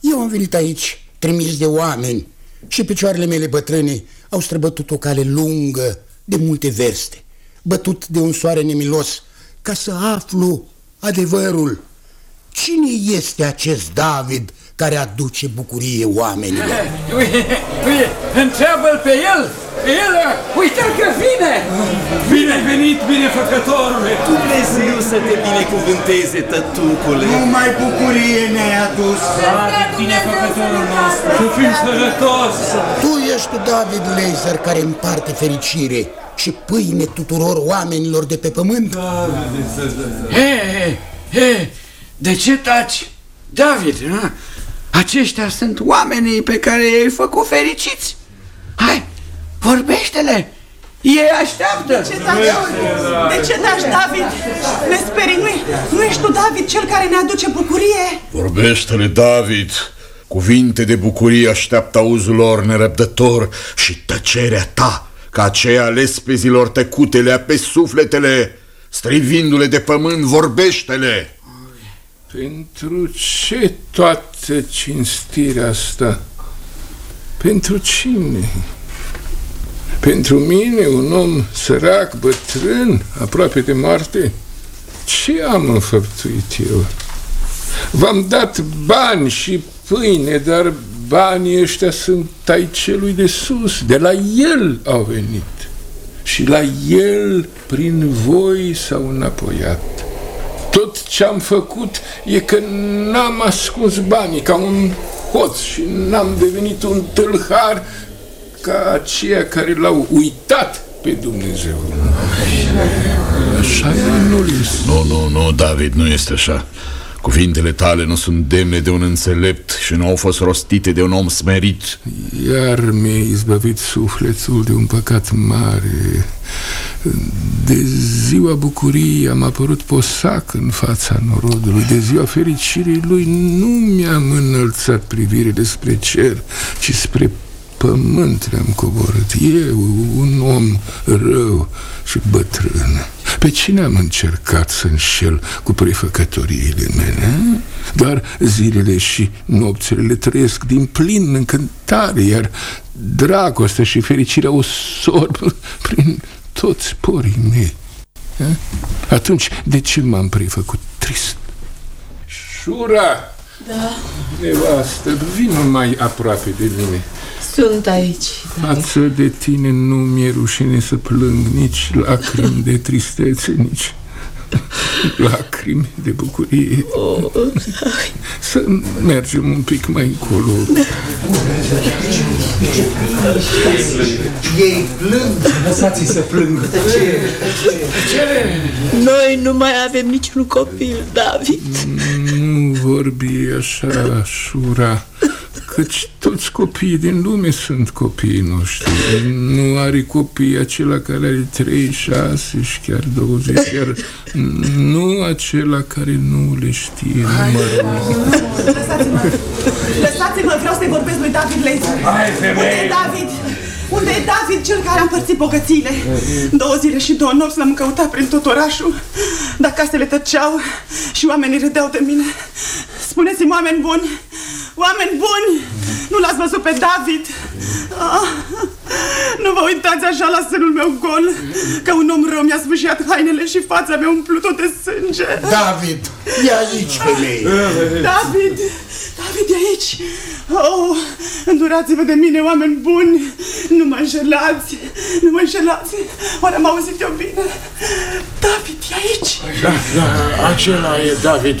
Eu am venit aici, trimis de oameni, și picioarele mele bătrâne au străbătut o cale lungă de multe verste, bătut de un soare nemilos, ca să aflu adevărul. Cine este acest David care aduce bucurie oamenilor? Uite, uite, întreabă-l pe el! Pe el, uite-l că vine! Bine ai venit, binefăcătorule! Dumnezeu să te binecuvânteze, tătucule! Numai bucurie ne-ai adus! David, binefăcătorul nostru! Să fim sănătos! Tu ești David Laser care împarte fericire și pâine tuturor oamenilor de pe pământ? He, he, he, de ce taci? David, ha? Aceștia sunt oamenii pe care i-ai făcut fericiți. Hai, vorbește-le! Ei așteaptă! Ce taci? De ce taci, David? Ne sperii, nu, nu ești tu, David, cel care ne aduce bucurie? Vorbește-le, David! Cuvinte de bucurie așteaptă auzul lor nerăbdător și tăcerea ta, ca aceea lespezilor tăcute le pe sufletele, strivindu-le de pământ, vorbește-le! Pentru ce toată cinstirea asta? Pentru cine? Pentru mine, un om sărac, bătrân, aproape de moarte? Ce am înfăptuit eu? V-am dat bani și pâine, dar banii ăștia sunt ai celui de sus, de la el au venit. Și la el, prin voi, s-au înapoiat. Tot ce am făcut e că n-am ascuns banii ca un hoț și n-am devenit un tâlhar ca aceia care l-au uitat pe Dumnezeu. Așa e, nu Nu, nu, nu, David, nu este așa. Cuvintele tale nu sunt demne de un înțelept și nu au fost rostite de un om smerit. Iar mi-a izbăvit sufletul de un păcat mare. De ziua bucuriei am apărut posac în fața norodului. De ziua fericirii lui nu mi-am înălțat privirile spre cer, ci spre pământ le-am coborât. Eu, un om rău și bătrân. Pe cine am încercat să înșel cu prefăcătoriile mele? Doar zilele și nopțile le trăiesc din plin în încântare Iar dragostea și fericirea o sorb prin toți porii mei Atunci, de ce m-am prefăcut trist? Șura! Da, Nevastă, vină mai aproape de mine sunt aici. Față de tine nu mi-e rușine să plâng nici lacrimi de tristețe, nici lacrimi de bucurie. Oh, Să mergem un pic mai încolo. Ei plâng. Lăsați-i să plângă. Noi nu mai avem niciun copil, David. Nu vorbi așa, Șura Căci toți copiii din lume sunt copiii noștri Nu are copii acela care are 3, 6 și chiar 20 Iar nu acela care nu le știe numărul Lăsați-mă! Lăsați-mă, vreau să-i vorbesc lui David Laser. Hai, femeie! Unde e David? Unde e David, cel care a împărțit bogățiile? Două zile și două nopți l-am căutat prin tot orașul, dar casele tăceau și oamenii râdeau de mine. Spuneți-mi, oameni buni, oameni buni, nu l-ați văzut pe David? Ah, nu vă uitați așa la sânul meu gol, că un om rău mi-a sfâșiat hainele și fața mea umplut-o de sânge. David, e aici, femeie. David! David e aici! Oh, îndurați-vă de mine, oameni buni! Nu mă înșelați! Nu mă înșelați! Oare am auzit eu bine? David e aici! Da, da, acela e David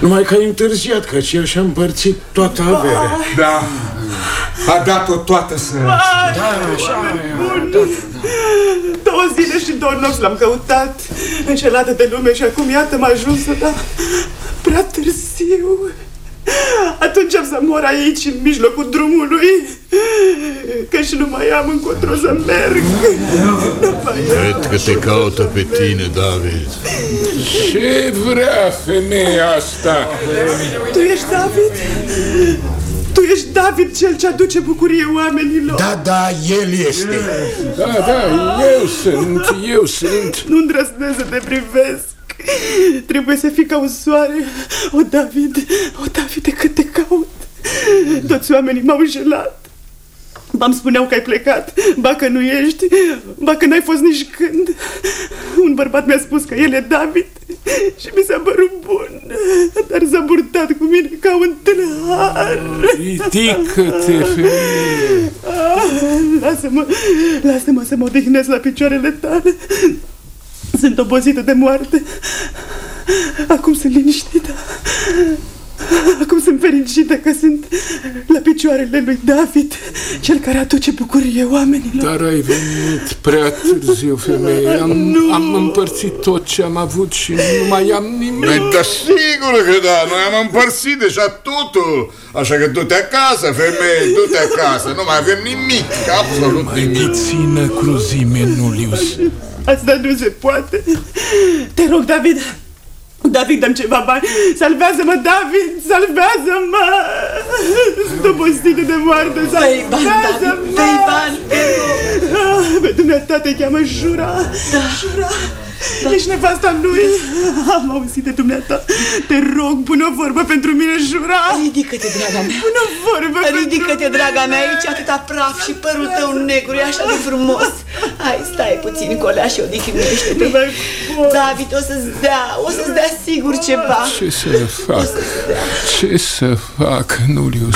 Numai că ai întârziat, căci el și-a împărțit toată averea Da, a dat-o toată să... Vai, Da, așa oameni buni! Două zile și două nopți l-am căutat, înșelată de lume și acum iată m-a ajuns, dar prea târziu. Atunci am să mor aici, în mijlocul drumului, că și nu mai am încotro să merg. Nu mai am. Cred că te caută pe tine, David Ce vrea femeia asta? Tu ești David? Tu ești David cel ce aduce bucurie oamenilor? Da, da, el este. Da, da, eu sunt, eu sunt Nu îndrăznesc să te privesc. Trebuie să fii ca un soare. O, David, o, David, de cât te caut. Toți oamenii m-au înșelat. Ba-mi spuneau că ai plecat, ba că nu ești, ba că n-ai fost nici când. Un bărbat mi-a spus că el e David și mi s-a părut bun, dar s-a burtat cu mine ca un tâlhar. Ridică-te, femeie Ah, Lasă-mă, lasă-mă să mă odihnesc la picioarele tale. Sunt obosită de moarte. Acum sunt liniștită. Acum sunt fericită că sunt la picioarele lui David, cel care aduce bucurie oamenilor. Dar ai venit prea târziu, femeie. Am, am împărțit tot ce am avut și nu mai am nimic. Păi, da, sigur că da, noi am împărțit deja totul. Așa că du-te acasă, femeie, du-te acasă. Nu mai avem nimic, absolut Mai nimic. puțină cruzime, Nulius Asta nu se poate. Te rog, David, David, dăm ceva bani. Salvează-mă, David, salvează-mă! Sunt obosită de moarte, Dă-i bani, salvează-mă! David, dă-i bani, te rog. Ah, Pe dumneata te cheamă Jura. Da. Jura. Ești nevasta lui? Am auzit de dumneata. Te rog, pune o vorbă pentru mine, Jura. Ridică-te, draga mea. Pune o vorbă Ridică-te, pentru draga mine. mea, aici atâta praf și părul tău negru e așa de frumos. Hai, stai puțin, colea și odihnește-te. David o să-ți dea, o să-ți dea sigur ceva. Ce să fac? Ce să fac, Nulius?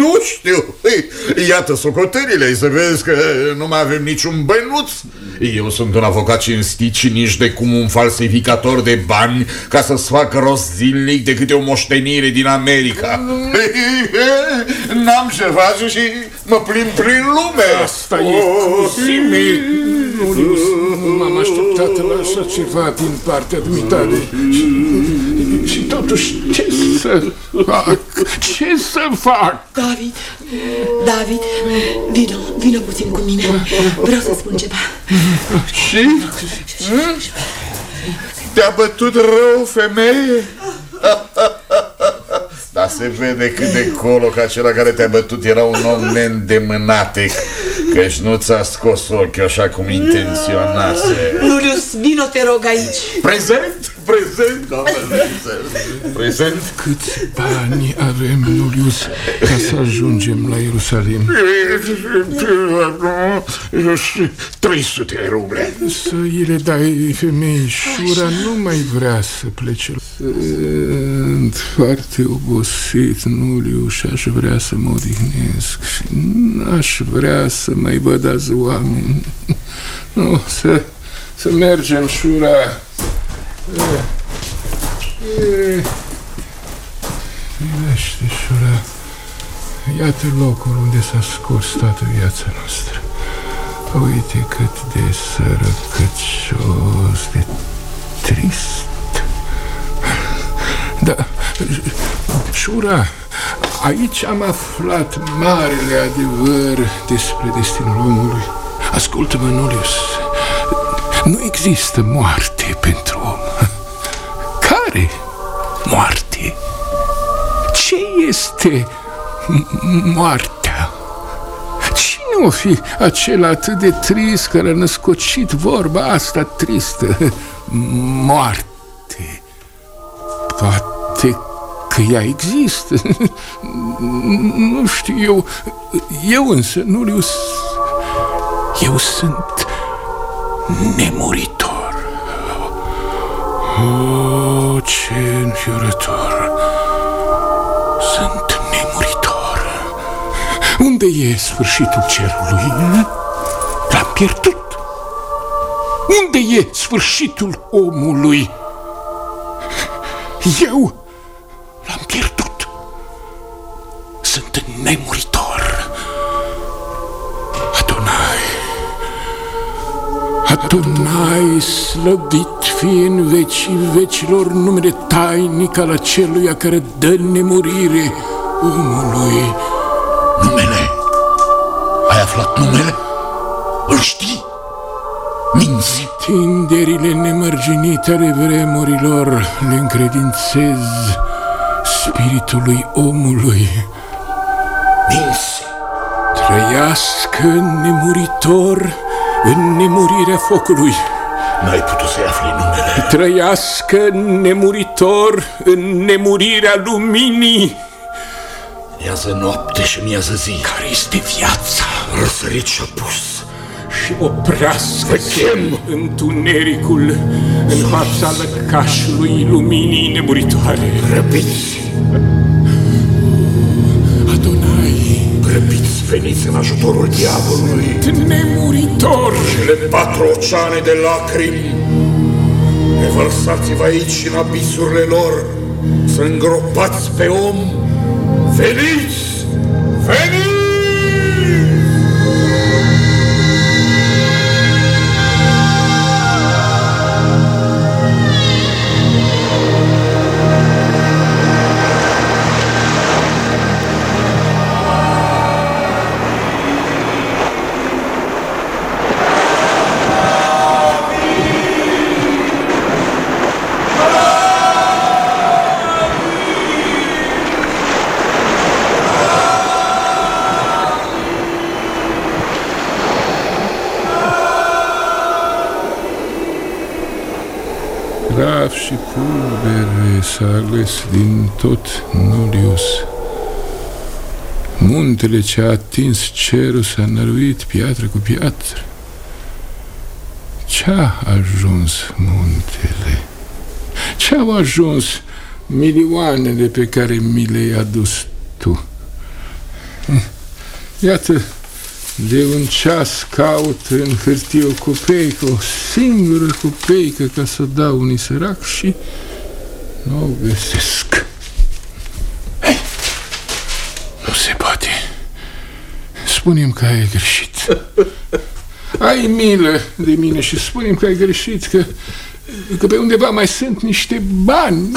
Nu știu Ei, Iată socotările, să vezi că nu mai avem niciun bănuț Eu sunt un avocat cinstit și nici de cum un falsificator de bani Ca să-ți fac rost zilnic de câte o moștenire din America. N-am ce face și mă plimb prin lume. Asta e cruzime Nulius, nu m-am așteptat la așa ceva din partea dumitale și, și totuși, ce să fac? Ce să fac? David, David, vino, vino puțin cu mine. Vreau să spun ceva. Și? Te-a bătut rău, femeie? Dar se vede cât de colo că acela care te-a bătut era un om neîndemânatec Căci nu ți-a scos ochiul așa cum intenționase Nulius, vino te rog aici Prezent, prezent, doamne, prezent, prezent? Câți bani avem, Nulius, ca să ajungem la Ierusalim? 300 de ruble. Să îi le dai femei Șura nu mai vrea să plece. Sunt foarte obosit, Nulius, și aș vrea să mă odihnesc Și n-aș vrea să mai văd azi oameni. Nu, să, să mergem, Șura E, e, Firește, Șura Iată locul unde s-a scos toată viața noastră. Uite cât de sărăcăcios, de trist. Da, Șura, aici am aflat marele adevăr despre destinul omului. Ascultă-mă, Nulius Nu există moarte pentru om Care moarte? Ce este moartea? Cine o fi acela atât de trist care a născocit vorba asta tristă? Moarte. Poate că ea există. Nu știu, eu, eu însă, Nulius, eu sunt nemuritor. O, ce înfiorător! Sunt nemuritor. Unde e sfârșitul cerului? L-am pierdut. Unde e sfârșitul omului? Eu l-am pierdut. Sunt nemuritor. Adonai, slăvit fie în vecii vecilor numele tainic al aceluia care dă nemurire omului. Numele? Ai aflat numele? Îl știi? Minți? Tinderile nemărginite ale vremurilor le încredințez spiritului omului. Minți? Trăiască nemuritor în nemurirea focului. N-ai putut să-i afli numele. Trăiască nemuritor în nemurirea luminii. Miază noapte și miază zi. Care este viața? Răsărit și apus. Și oprească chem întunericul în fața lăcașului luminii nemuritoare. Răbiți! Adonai! Răbiți, veniți în ajutorul diavolului. Nemuritor! Cele patru oceane de lacrimi. Revărsați-vă aici în abisurile lor, să îngropați pe om. Veniți! Veniți! Ales din tot Nulius. Muntele ce a atins cerul s-a năruit piatră cu piatră. Ce-a ajuns muntele? Ce-au ajuns milioanele pe care mi le-ai adus tu? Iată, de un ceas caut în hârtie o copeică, o singură copeică ca să dau unui sărac și nu o găsesc. Hei! Nu se poate. Spune-mi că ai greșit. Ai milă de mine și spune-mi că ai greșit, că, că pe undeva mai sunt niște bani.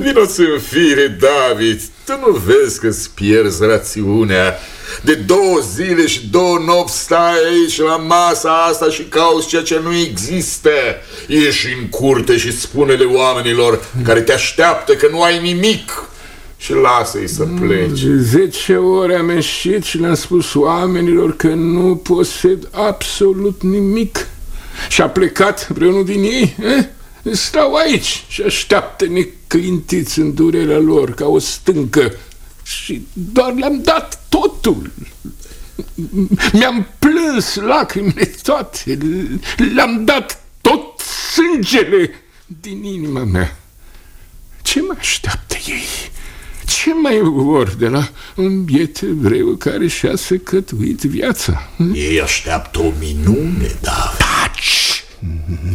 Vino-ți în fire, David, tu nu vezi că-ți pierzi rațiunea De două zile și două nopți stai aici la masa asta și cauți ceea ce nu există Ieși în curte și spune-le oamenilor care te așteaptă că nu ai nimic și lasă-i să plece. De zece ore am ieșit și le-am spus oamenilor că nu posed absolut nimic. Și a plecat vreunul din ei, eh? Stau aici și așteaptă neclintiți în durerea lor ca o stâncă și doar le-am dat totul. Mi-am plâns lacrimile toate, le-am dat tot sângele din inima mea. Ce mă așteaptă ei? Ce mai vor de la un biet evreu care și-a secătuit viața? Ei așteaptă o minune, da. Taci!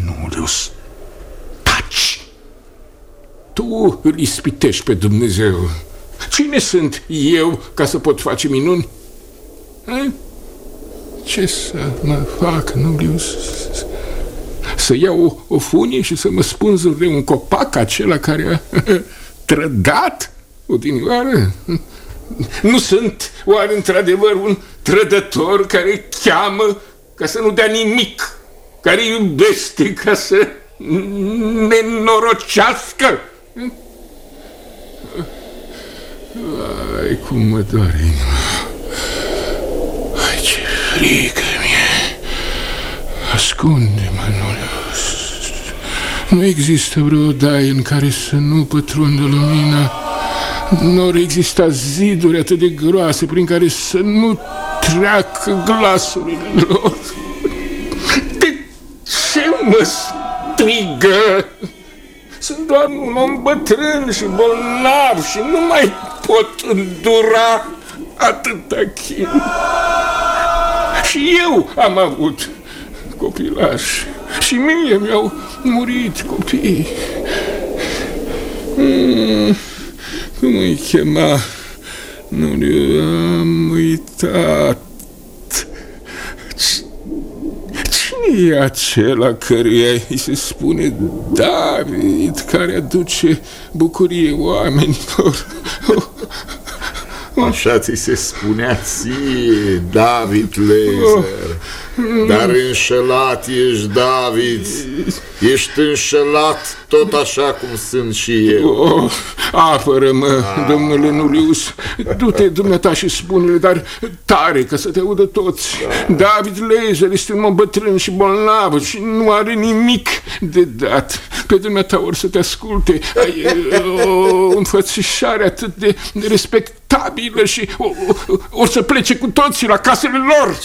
Nu, Deus, taci! Tu îl ispitești pe Dumnezeu. Cine sunt eu ca să pot face minuni? Ha? Ce să mă fac, Nulius? Să iau o, o funie și să mă spânzur de un copac acela care a trădat odinioară? Nu sunt oare într-adevăr un trădător care cheamă ca să nu dea nimic, care iubește ca să nenorocească? Ai, cum mă doare inima. Ai, ce frică mie. Ascunde-mă, Nulius. Nu există vreo daie în care să nu pătrundă lumina. Nu ar exista ziduri atât de groase prin care să nu treacă glasurile lor. De ce mă strigă? Sunt doar un om bătrân și bolnav și nu mai pot îndura atâta chin. Și eu am avut copilași și mie mi-au murit copiii. Mm, cum îi chema? Nu am uitat. Cine e acela căruia îi se spune David, care aduce bucurie oamenilor? Așa ți se spunea ție, David Lezer. Dar înșelat ești, David. Ești înșelat tot așa cum sunt și eu. Oh, apără-mă, ah. domnule Nulius. Du-te, dumneata, și spune-le, dar tare, ca să te audă toți. Da. David Lezer este un om bătrân și bolnav și nu are nimic de dat. Pe dumneata ori să te asculte. Ai o înfățișare atât de respectabilă și ori să plece cu toții la casele lor.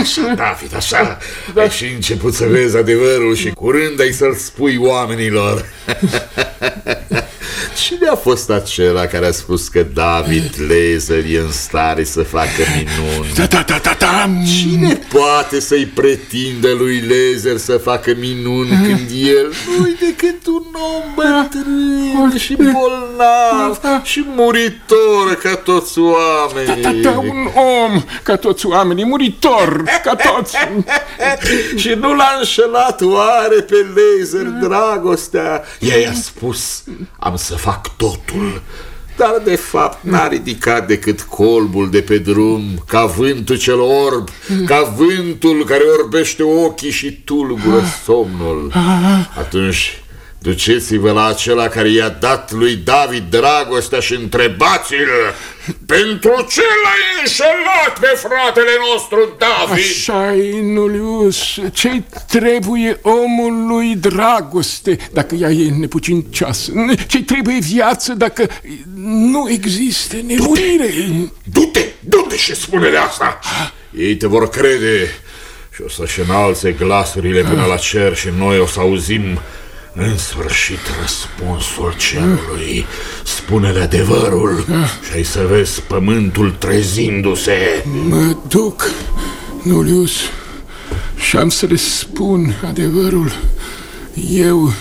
Așa, David, așa. Da. Ai și început să vezi adevărul și curând ai să-l spui oamenilor. Cine a fost acela care a spus că David Lezer e în stare să facă minuni? Da, da, da, da, da. Cine poate să-i pretindă lui Lezer să facă minuni când el nu-i decât un om bătrân și bolnav și muritor ca toți oamenii? Da, da, da, un om ca toți oamenii, muritor ca toți. și nu l-a înșelat oare pe Lezer dragostea? Ea i-a spus, am să fac totul dar de fapt n-a ridicat decât colbul de pe drum, ca vântul cel orb, ca vântul care orbește ochii și tulbură somnul. Atunci duceți-vă la acela care i-a dat lui David dragostea și întrebați-l pentru ce l-ai înșelat pe fratele nostru David? așa e, Nulius, ce trebuie omului dragoste dacă ea e nepucincioasă? ce trebuie viață dacă nu există nemurire? Du-te, du-te și spune-le asta! Ei te vor crede și o să-și înalțe glasurile până la cer și noi o să auzim în sfârșit răspunsul cerului Spune-le adevărul Și ai să vezi pământul trezindu-se. Mă duc, Nulius Și am să le spun adevărul. Eu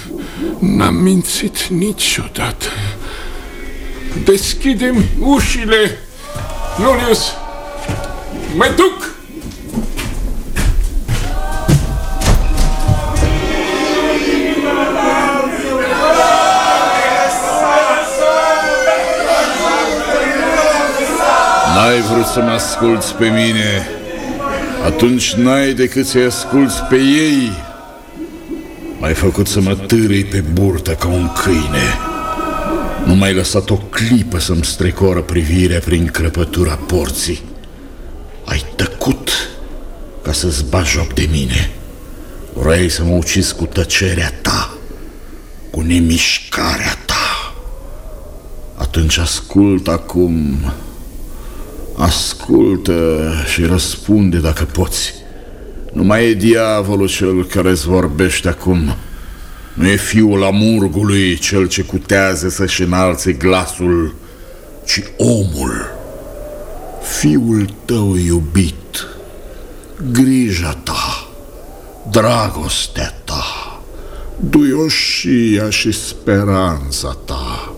n-am mințit niciodată. Deschidem ușile Nulius Mă duc N-ai vrut să mă asculți pe mine Atunci n-ai decât să-i asculți pe ei M-ai făcut să mă târâi pe burtă ca un câine Nu mai lăsat o clipă să-mi strecoră privirea prin crăpătura porții. Ai tăcut ca să-ți bagi joc de mine. Vrei să mă ucizi cu tăcerea ta, cu nemișcarea ta. Atunci ascult acum, ascultă și răspunde dacă poți. Nu mai e diavolul cel care îți vorbește acum. Nu e fiul amurgului cel ce cutează să-și înalțe glasul, ci omul, fiul tău iubit, grija ta, dragostea ta, duioșia și speranța ta.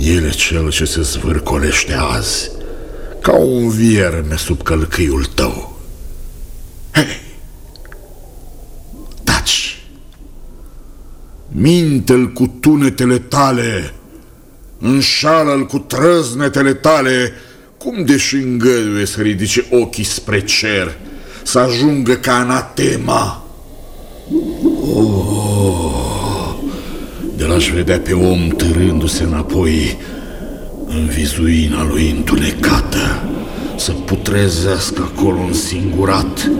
El e cel ce se zvârcolește azi, ca un vierme sub călcâiul tău. Hei! Taci! Minte-l cu tunetele tale, înșală-l cu trăznetele tale, cum deși îngăduie să ridice ochii spre cer, să ajungă ca anatema. Oh, de l-aș vedea pe om târându-se înapoi în vizuina lui întunecată, să putrezească acolo însingurat,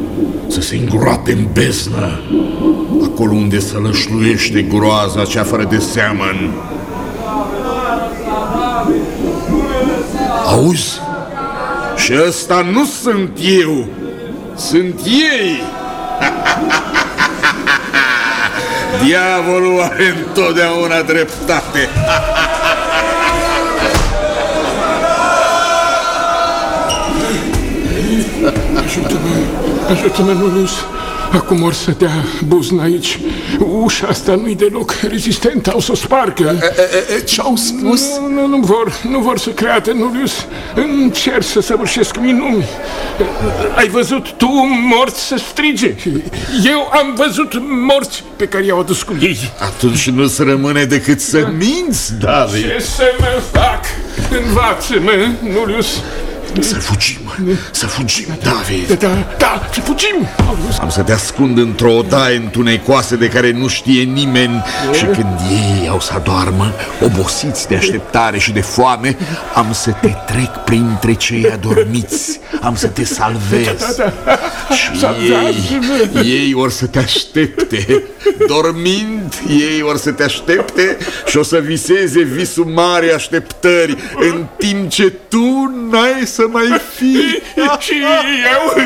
să se îngroape în beznă, acolo unde se lășluiește groaza cea fără de seamăn. Auzi? Și ăsta nu sunt eu, sunt ei! Diavolul are întotdeauna dreptate! Ajută-mă, ajută-mă, Nulius. Acum or să dea buzna aici. Ușa asta nu-i deloc rezistentă, au să o spargă. Ce-au spus? Nu, nu, nu vor, nu vor să creadă, Nulius. Încerc să săvârșesc minuni. Ai văzut tu morți să strige. Eu am văzut morți pe care i-au adus cu ei. Atunci nu-ți rămâne decât să minți, David. Ce să mă fac? Învață-mă, Nulius. Să fugim, să fugim, David. Da, da, da, să fugim. Am să te ascund într-o odaie întunecoasă de care nu știe nimeni și când ei au să adoarmă, obosiți de așteptare și de foame, am să te trec printre cei adormiți, am să te salvez. Da, da. Și ei, ei or să te aștepte, dormind, ei or să te aștepte și o să viseze visul mare așteptări, în timp ce tu n-ai să mai fii. Și eu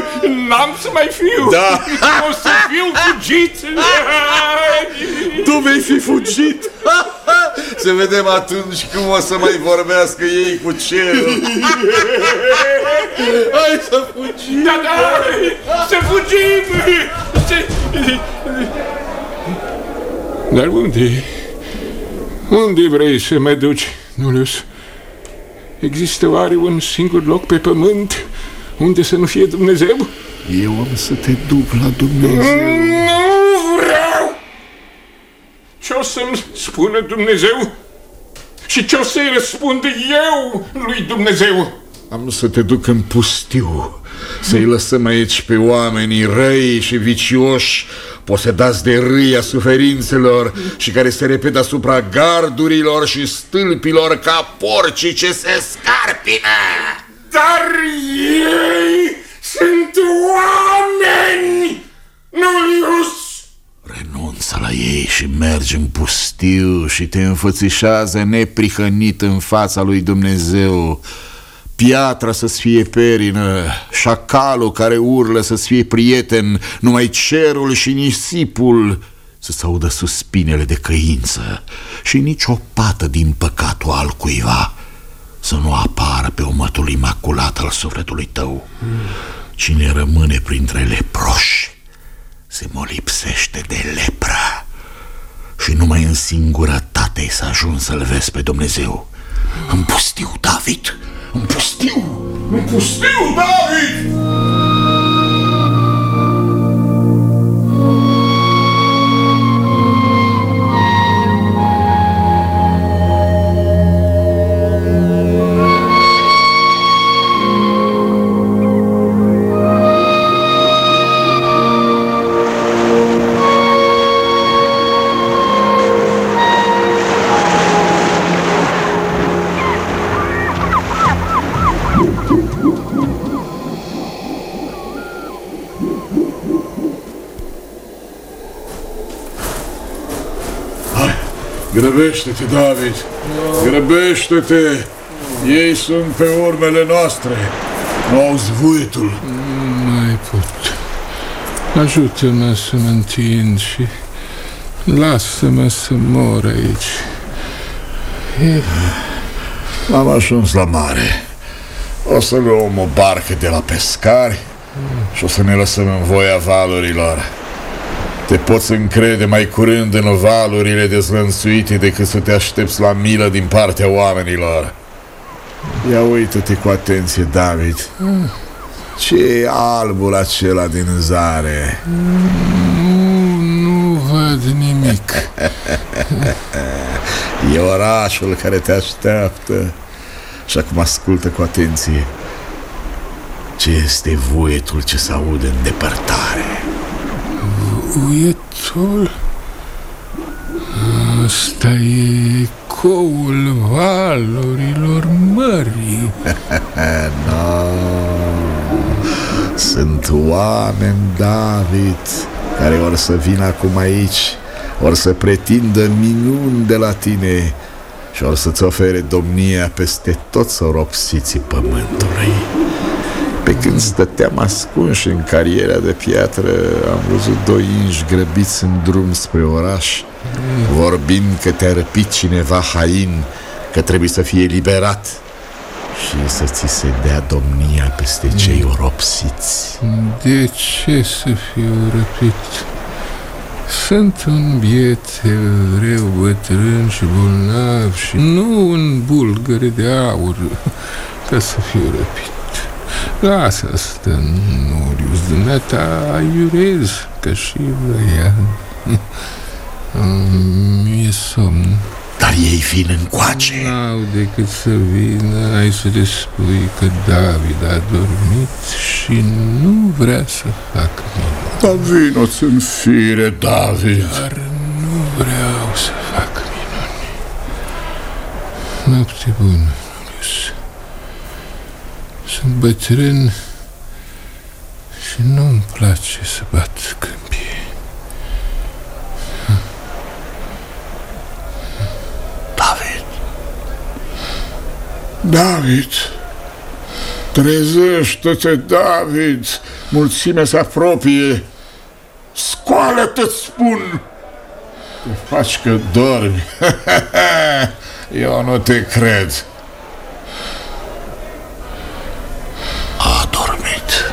n-am să mai fiu. Da. O să fiu fugit. Tu vei fi fugit. Să vedem atunci cum o să mai vorbească ei cu cerul. Hai să fugim. Da, da, să fugim. Să... Dar unde? Unde vrei să mă duci, Nulius? Există oare un singur loc pe pământ unde să nu fie Dumnezeu? Eu am să te duc la Dumnezeu. Nu vreau! Ce o să-mi spună Dumnezeu? Și ce o să-i răspund eu lui Dumnezeu? Am să te duc în pustiu, să-i lăsăm aici pe oamenii răi și vicioși, posedați de râia suferințelor și care se repetă asupra gardurilor și stâlpilor ca porcii ce se scarpină. Dar ei sunt oameni, Nulius! Renunță la ei și mergi în pustiu și te înfățișează neprihănit în fața lui Dumnezeu. Piatra să-ți fie perină, șacalul care urlă să-ți fie prieten, numai cerul și nisipul să-ți audă suspinele de căință și nici o pată din păcatul al cuiva să nu apară pe omătul imaculat al sufletului tău. Cine rămâne printre leproși se molipsește de lepră și numai în singurătate să ajungi să-L vezi pe Dumnezeu. În pustiu, David, în pustiu! În pustiu, David! Grăbește-te, David! Grăbește-te! Ei sunt pe urmele noastre. Nu auzi vuietul. Nu mai pot. Ajută-mă să mă întind și lasă-mă să mor aici. E... Am ajuns la mare. O să luăm o barcă de la pescari și o să ne lăsăm în voia valurilor. Te poți încrede mai curând în valurile dezlănțuite decât să te aștepți la milă din partea oamenilor. Ia uită-te cu atenție, David. ce e albul acela din zare? Nu, nu văd nimic. e orașul care te așteaptă. Și acum ascultă cu atenție. Ce este vuietul ce se aude în depărtare? Vuietul? Asta e ecoul valurilor mării. no. Sunt oameni, David, care or să vină acum aici, or să pretindă minuni de la tine și or să-ți ofere domnia peste toți oropsiții pământului. Pe când stăteam ascunși în cariera de piatră, am văzut doi inși grăbiți în drum spre oraș, vorbind că te-a răpit cineva hain, că trebuie să fie liberat și să ți se dea domnia peste cei oropsiți. De ce să fiu răpit? Sunt un biet evreu bătrân și bolnav și nu un bulgăre de aur ca să fiu răpit. Lasă asta, Nurius, dumneata aiurez ca și vrea. Mi-e somn. Dar ei vin încoace. N-au decât să vină, ai să le spui că David a dormit și nu vrea să facă minuni. Dar vino-ți în fire, David. Dar nu vreau să fac minuni. Noapte bună, Nurius. Sunt bătrân și nu-mi place să bat câmpie. David. David. Trezește-te, David. Mulțimea se apropie. Scoală-te-ți spun. Te faci că dormi. Eu nu te cred. A dormit.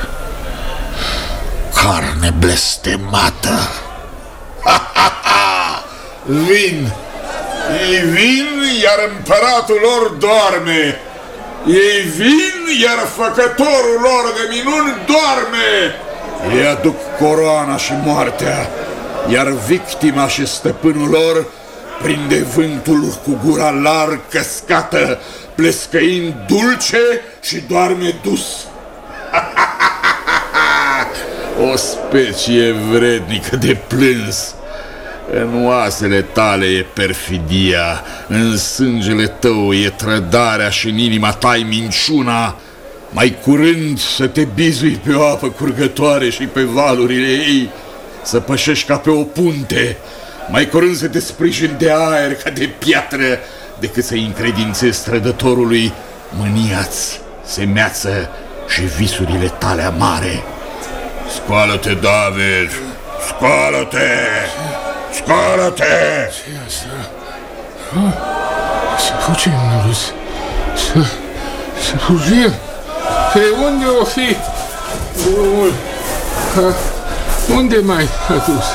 Carne blestemată. Vin. Ei vin, iar împăratul lor doarme. Ei vin, iar făcătorul lor de minuni doarme. Ei aduc coroana și moartea, iar victima și stăpânul lor prinde vântul cu gura larg căscată, plescăind dulce și doarme dus. o specie vrednică de plâns. În oasele tale e perfidia, în sângele tău e trădarea și în inima ta e minciuna. Mai curând să te bizui pe o apă curgătoare și pe valurile ei, să pășești ca pe o punte, mai curând să te sprijini de aer ca de piatră, decât să-i încredințezi strădătorului mâniați, semeață și visurile tale amare. Scoală-te, David! Scoală-te! Scoală-te! ce asta? Ah, Să fugim, Nurus. Să, să fugim. Pe unde o fi? Drumul. Ha, unde mai a dus?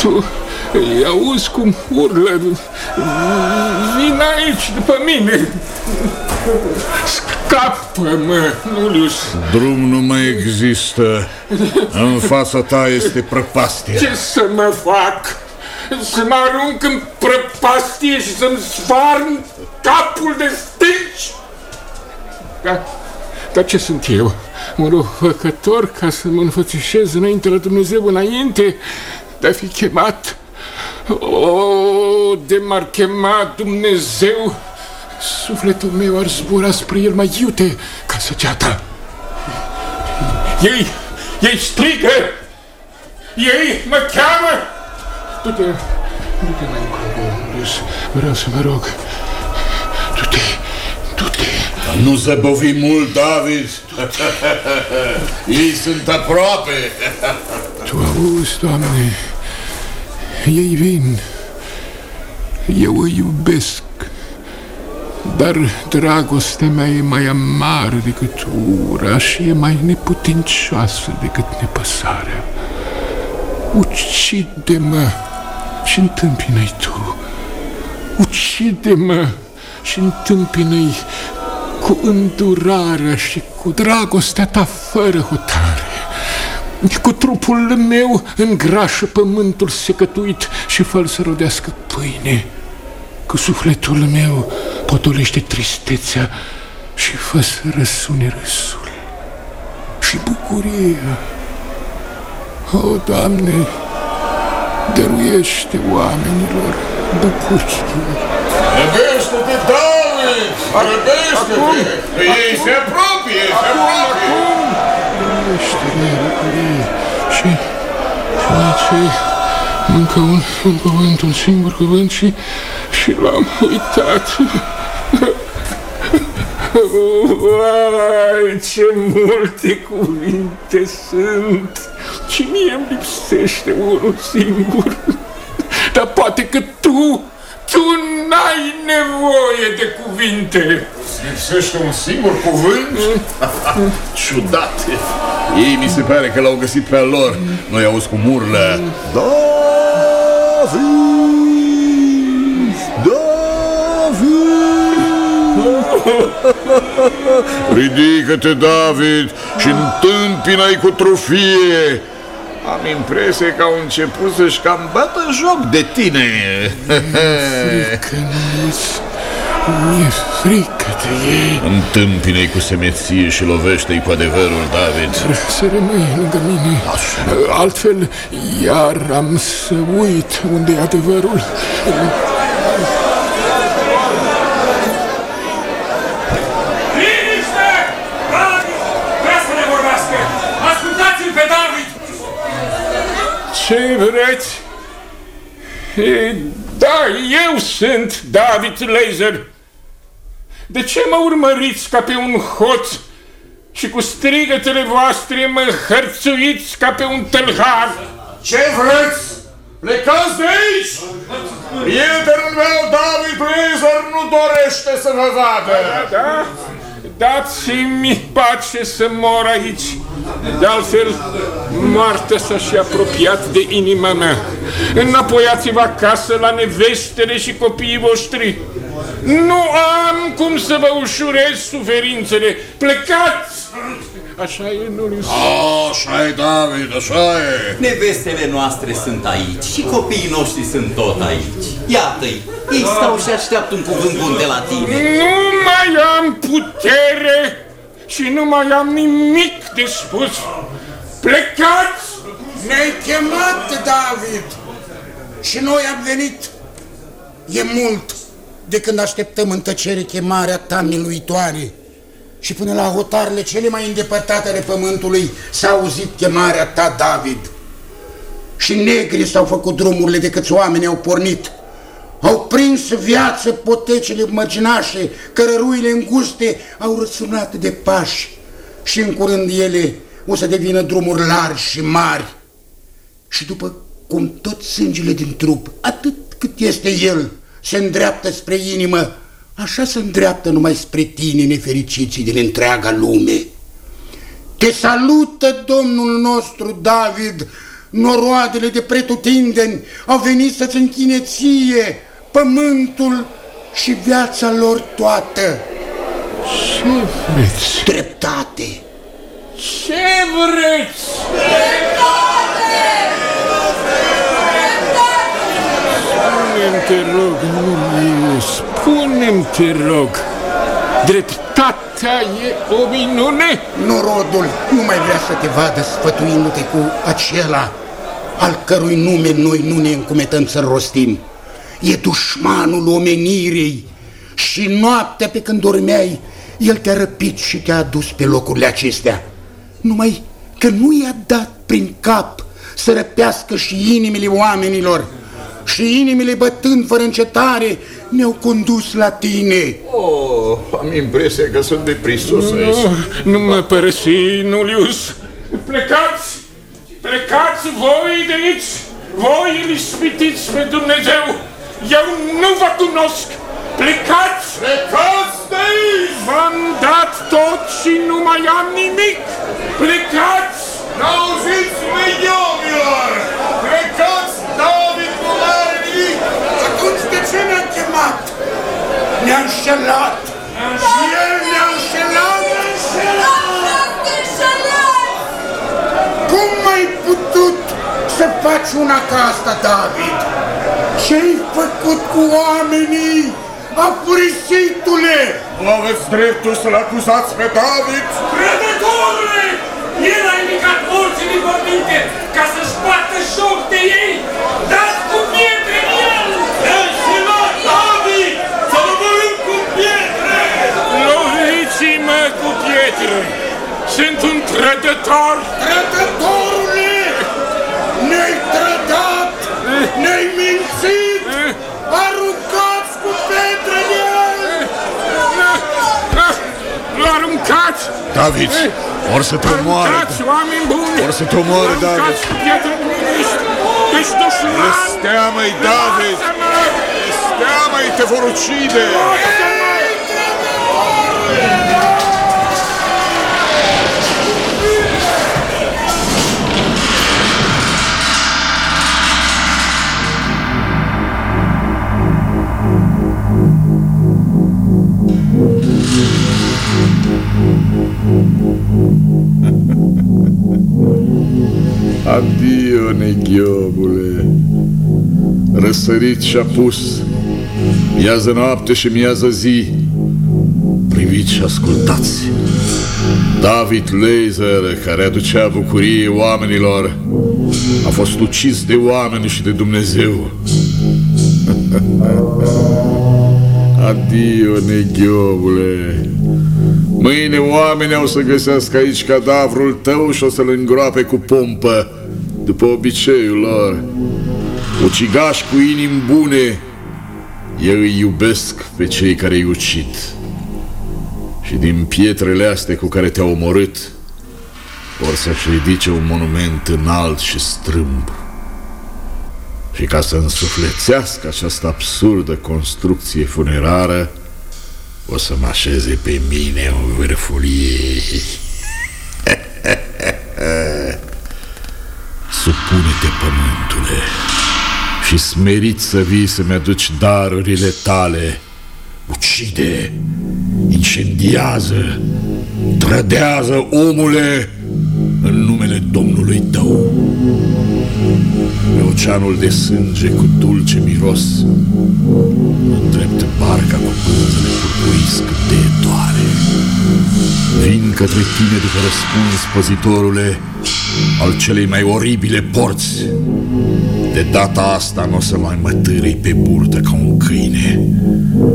Tu îi auzi cum urlă. Vin aici după mine. Scapă-mă, Nulius. Drum nu mai există. În fața ta este prăpastie. Ce să mă fac? Să mă arunc în prăpastie și să-mi sfarm capul de stânci? Dar, dar ce sunt eu? Un răufăcător ca să mă înfățișez înainte la Dumnezeu înainte de a fi chemat? O, de m-ar chema Dumnezeu, sufletul meu ar zbura spre el mai iute ca săgeata. Ei, ei strigă! Ei mă cheamă! Du-te, Du-te mai încolo, Rus. Vreau să mă rog. Du-te, du-te. Nu se bovi mult, David. Ei sunt aproape. Tu auzi, Doamne, ei vin. Eu îi iubesc. Dar dragostea mea e mai amară decât ura și e mai neputincioasă decât nepăsarea. Ucide-mă și întâmpină-i tu. Ucide-mă și întâmpină-i cu îndurarea și cu dragostea ta fără hotare. Cu trupul meu îngrașă pământul secătuit și fă să rodească pâine. Cu sufletul meu potolește tristețea și fă să răsune râsul și bucuria. O, Doamne, dăruiește oamenilor bucurie. Răbește-te, David! Răbește-te! Ei se apropie, se apropie! Dăruiește-ne bucurie și, și aici încă un, un cuvânt, un singur cuvânt și, și l-am uitat. Vai, ce multe cuvinte sunt și mie îmi lipsește unul singur. Dar poate că tu, tu n-ai nevoie de cuvinte. Lipsește un singur cuvânt? Ciudat. Ei mi se pare că l-au găsit pe al lor. Noi auzi cum urlă. David! Ridică-te, David, și întâmpină-i cu trufie. Am impresie că au început să-și cam bată joc de tine. Frică, mi-e frică de ei. Întâmpină-i cu semeție și lovește-i cu adevărul, David. Să rămâi lângă mine. Altfel, iar am să uit unde e adevărul. Liniște! David! Vrea să ne vorbească! Ascultați-l pe David! Ce vreți? E, da, eu sunt David Laser. De ce mă urmăriți ca pe un hoț și cu strigătele voastre mă hărțuiți ca pe un tâlhar? Ce vreți? Plecați de aici! Prietenul meu, David Laser, nu dorește să vă vadă! Da, da? Dați-mi pace să mor aici. De altfel, moartea s-a și apropiat de inima mea. Înapoiați-vă acasă la nevestele și copiii voștri. Nu am cum să vă ușurez suferințele. Plecați! Așa e, nu Așa e, David, așa e. Nevestele noastre sunt aici și copiii noștri sunt tot aici. Iată-i, ei stau și așteaptă un cuvânt bun de la tine. Nu mai am putere și nu mai am nimic de spus. Plecați! Ne-ai chemat, David, și noi am venit. E mult de când așteptăm în tăcere chemarea ta miluitoare. Și până la hotarele cele mai îndepărtate ale pământului s-a auzit chemarea ta, David. Și negri s-au făcut drumurile de câți oameni au pornit. Au prins viață potecile măginașe, cărăruile înguste au răsunat de pași. Și în curând ele o să devină drumuri largi și mari. Și după cum tot sângele din trup, atât cât este el, se îndreaptă spre inimă, așa se îndreaptă numai spre tine, nefericiții din întreaga lume. Te salută Domnul nostru David, noroadele de pretutindeni au venit să-ți închine ție pământul și viața lor toată. Ce vreți? Dreptate. Ce vreți? Spune-mi, te rog, nu spune-mi, te rog, dreptatea e o minune? Norodul nu mai vrea să te vadă sfătuindu-te cu acela al cărui nume noi nu ne încumetăm să-l rostim. E dușmanul omenirii și noaptea pe când dormeai, el te-a răpit și te-a adus pe locurile acestea. Numai că nu i-a dat prin cap să răpească și inimile oamenilor și inimile bătând fără încetare ne-au condus la tine. Oh, am impresia că sunt de prisos aici. Nu, nu mă părăsi, Nulius. Plecați! Plecați voi de aici! Voi îl ispitiți pe Dumnezeu! Eu nu vă cunosc! Plecați! Plecați de aici! V-am dat tot și nu mai am nimic! Plecați! N-auziți, mediomilor! Plecați, David nu are nimic! Atunci de ce ne-a chemat? Ne-a înșelat! Și el ne-a înșelat! Cum ai putut să faci una ca asta, David? Ce-ai făcut cu oamenii, afurisitule? Nu aveți dreptul să-l acuzați pe David? Prădătorule! El a indicat morții din morminte ca să-și bată joc de ei! Dați cu Loviți-mă cu pietre! Sunt un trădător! Trădătorule! Ne-ai trădat! Ne-ai mințit! Aruncați cu pietre în el! L aruncați! David, or să te omoare! Aruncați, oameni buni! Or să te omoare, David! Aruncați cu pietre în ești! Ești dușman! Blesteamă-i, David! Blesteamă-i, te vor ucide! Adio, Răsărit și-a pus. Miază noapte și miază zi. Priviți și ascultați. David Laser, care aducea bucurie oamenilor A fost ucis de oameni și de Dumnezeu. Adio, neghiobule Mâine oamenii au să găsească aici cadavrul tău și o să-l îngroape cu pompă, după obiceiul lor. Ucigași cu inimi bune, ei îi iubesc pe cei care îi ucid. Și din pietrele astea cu care te-au omorât, vor să-și ridice un monument înalt și strâmb. Și ca să însuflețească această absurdă construcție funerară, o să mă așeze pe mine în vârful ei. Supune-te, pământule, și smerit să vii să-mi aduci darurile tale. Ucide, incendiază, trădează omule în numele Domnului tău. Pe oceanul de sânge cu dulce miros îndrept barca cu pânzele purpurii scânteietoare. Vin către tine după răspuns, păzitorule, al celei mai oribile porți. De data asta nu o să mai mă târâi pe burtă ca un câine,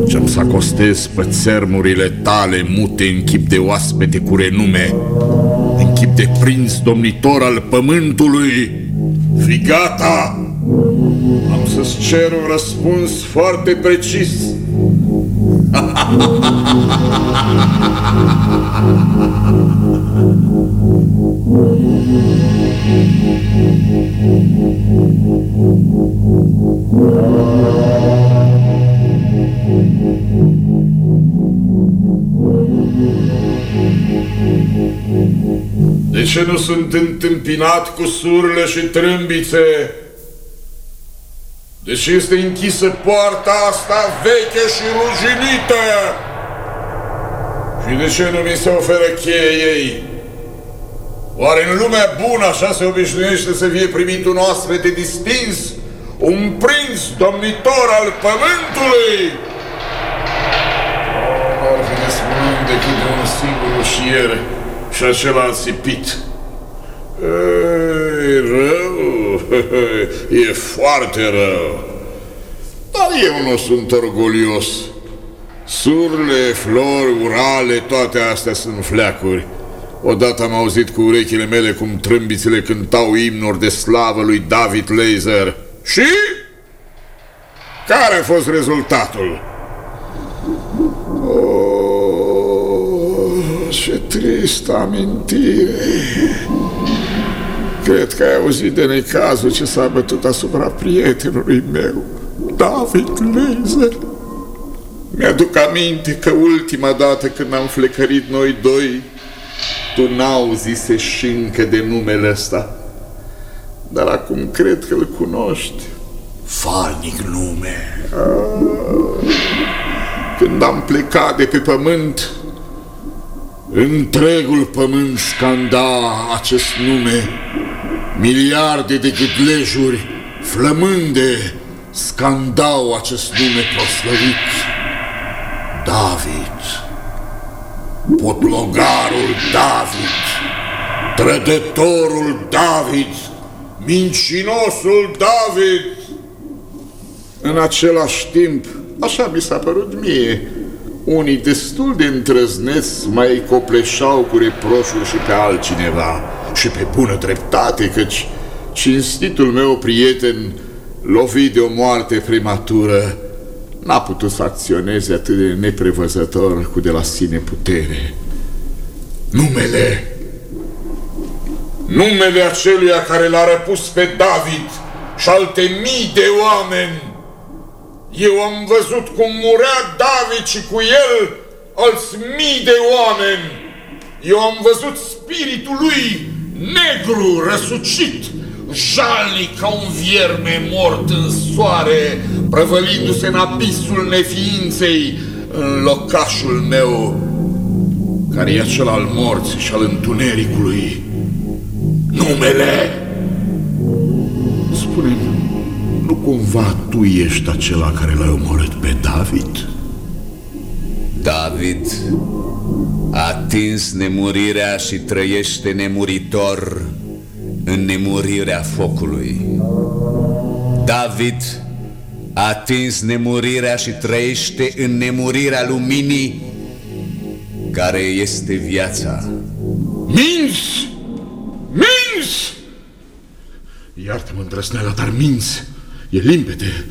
ci am să acostez pe țărmurile tale mute în chip de oaspete cu renume, în chip de prinț domnitor al pământului. Fii gata! Am să-ți cer un răspuns foarte precis. De ce nu sunt întâmpinat cu surle și trâmbițe? De ce este închisă poarta asta veche și ruginită? Și de ce nu mi se oferă cheie ei? Oare în lumea bună așa se obișnuiește să fie primit un oaspete distins? Un prinț domnitor al pământului? Nu ar fi nespământ decât de un singur ușier și acela a țipit. Ei, rău, e foarte rău. Dar eu nu sunt orgolios. Surle, flori, urale, toate astea sunt fleacuri. Odată am auzit cu urechile mele cum trâmbițele cântau imnuri de slavă lui David Laser. Și? Care a fost rezultatul? Oh, ce tristă amintire. Cred că ai auzit de necazul ce s-a bătut asupra prietenului meu, David Laser. Mi-aduc aminte că ultima dată când am flecărit noi doi, tu n-auzise și încă de numele ăsta. Dar acum cred că îl cunoști. Falnic nume. Ah, când am plecat de pe pământ, întregul pământ scanda acest nume. Miliarde de ghidlejuri flămânde scandau acest nume proslăvit. David, potlogarul David, trădătorul David, mincinosul David. În același timp, așa mi s-a părut mie, unii destul de îndrăzneți mai copleșau cu reproșuri și pe altcineva și pe bună dreptate, căci cinstitul meu prieten, lovit de o moarte prematură, n-a putut să acționeze atât de neprevăzător cu de la sine putere. Numele! Numele aceluia care l-a răpus pe David și alte mii de oameni. Eu am văzut cum murea David și cu el alți mii de oameni. Eu am văzut spiritul lui negru, răsucit, jalnic ca un vierme mort în soare, prăvălindu-se în abisul neființei, în locașul meu, care e acela al morții și al întunericului. Numele! spune nu cumva tu ești acela care l-a omorât pe David? David a atins nemurirea și trăiește nemuritor în nemurirea focului. David a atins nemurirea și trăiește în nemurirea luminii care este viața. Minți! Minți! Iartă-mă îndrăsneala, dar minți! E limpede.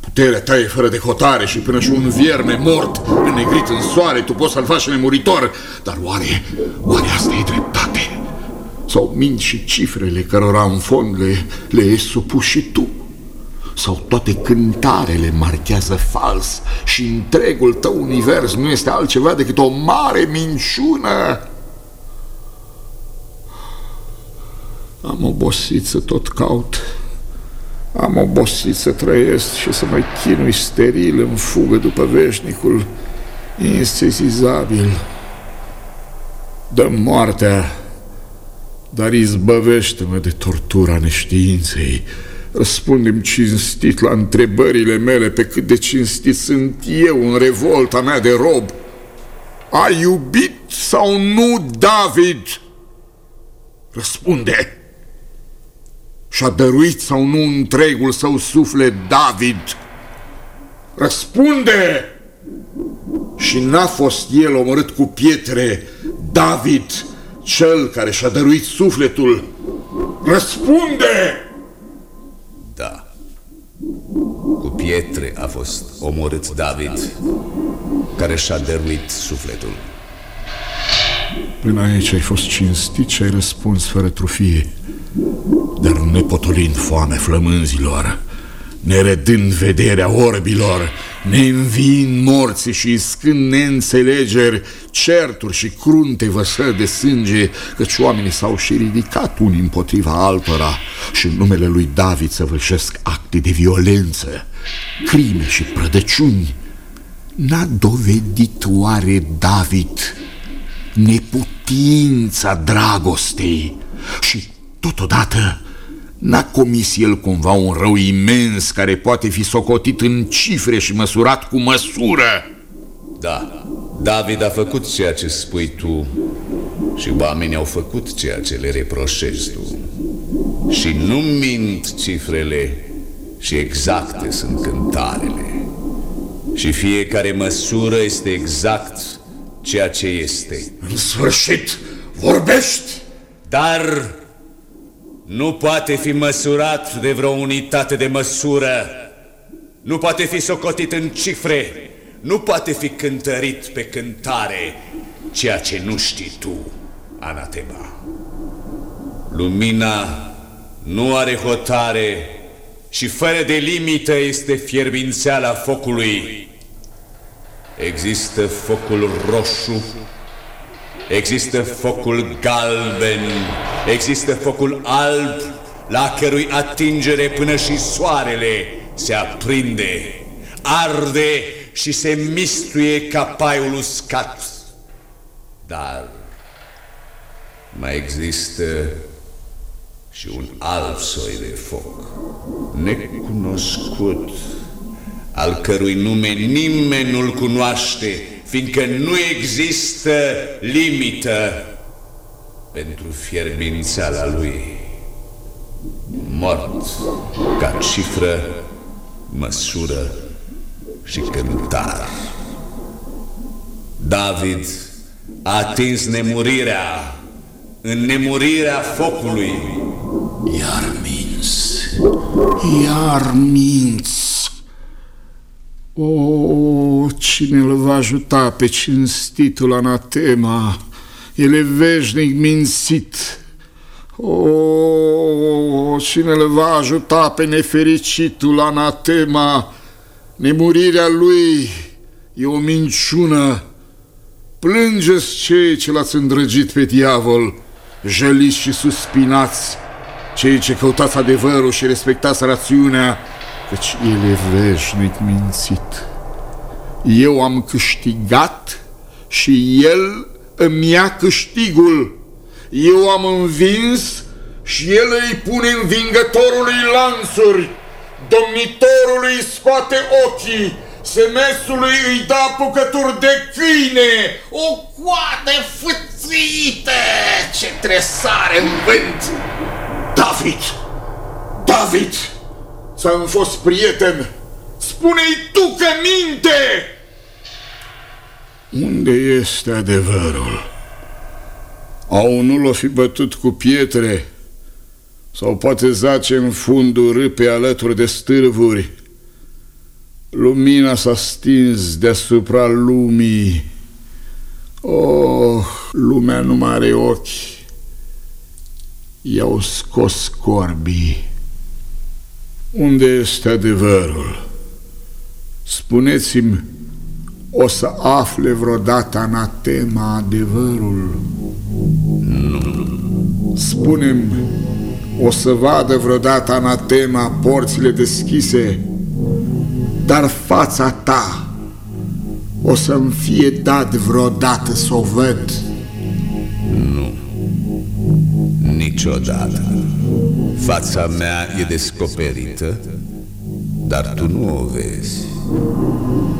Puterea ta e fără de hotare și până și un vierme mort, înnegrit în soare, tu poți să-l faci nemuritor. Dar oare, oare asta e dreptate? Sau minți și cifrele cărora în fond le, le e supus și tu? Sau toate cântarele marchează fals și întregul tău univers nu este altceva decât o mare minciună? Am obosit să tot caut. Am obosit să trăiesc și să mă chinui steril în fugă după veșnicul insesizabil. Dă moartea, dar izbăvește-mă de tortura neștiinței. Răspundem cinstit la întrebările mele pe cât de cinstit sunt eu în revolta mea de rob. Ai iubit sau nu, David? Răspunde! Și-a dăruit sau nu întregul său suflet David? Răspunde! Și n-a fost el omorât cu pietre, David, cel care și-a dăruit sufletul? Răspunde! Da. Cu pietre a fost omorât David, care și-a dăruit sufletul. Până aici ai fost cinstit și ai răspuns fără trufie dar nepotolind foame flămânzilor, neredând vederea orbilor, neînviind morții și iscând neînțelegeri, certuri și crunte văsări de sânge, căci oamenii s-au și ridicat unii împotriva altora și în numele lui David săvârșesc acte de violență, crime și prădăciuni. N-a dovedit oare David neputința dragostei și totodată N-a comis el cumva un rău imens care poate fi socotit în cifre și măsurat cu măsură? Da, David a făcut ceea ce spui tu și oamenii au făcut ceea ce le reproșezi tu. Și nu mint cifrele și exacte sunt cântarele. Și fiecare măsură este exact ceea ce este. În sfârșit, vorbești! Dar nu poate fi măsurat de vreo unitate de măsură. nu poate fi socotit în cifre, nu poate fi cântărit pe cântare, ceea ce nu știi tu, anatema. Lumina nu are hotare și fără de limită este fierbințeala focului. Există focul roșu, există focul galben, există focul alb, la cărui atingere până și soarele se aprinde, arde și se mistuie ca paiul uscat. Dar mai există și un alt soi de foc, necunoscut, al cărui nume nimeni nu-l cunoaște, fiindcă nu există limită pentru fierbințeala lui. Mort ca cifră, măsură și cântar. David a atins nemurirea în nemurirea focului. Iar minți, iar minți. O, cine îl va ajuta pe cinstitul anatema? El e veșnic mințit. O, cine îl va ajuta pe nefericitul anatema? Nemurirea lui e o minciună. Plângeți cei ce l-ați îndrăgit pe diavol, jăliți și suspinați, cei ce căutați adevărul și respectați rațiunea, căci el e veșnic mințit. Eu am câștigat și el îmi ia câștigul. Eu am învins și el îi pune învingătorului lanțuri. Domnitorului îi scoate ochii, semesului îi dă apucături de câine, o coadă fâțită ce tresare în vânt. David! David! Ți-am fost prieten! Spune-i tu că minte! Unde este adevărul? Au nu l-o fi bătut cu pietre sau poate zace în fundul râpe alături de stârvuri. Lumina s-a stins deasupra lumii. Oh, lumea nu mai are ochi. I-au scos corbii. Unde este adevărul? Spuneți-mi, o să afle vreodată anatema adevărul? Nu. Spune-mi, o să vadă vreodată anatema porțile deschise, dar fața ta o să-mi fie dat vreodată să o văd? Niciodată. Fața mea e descoperită, dar tu nu o vezi.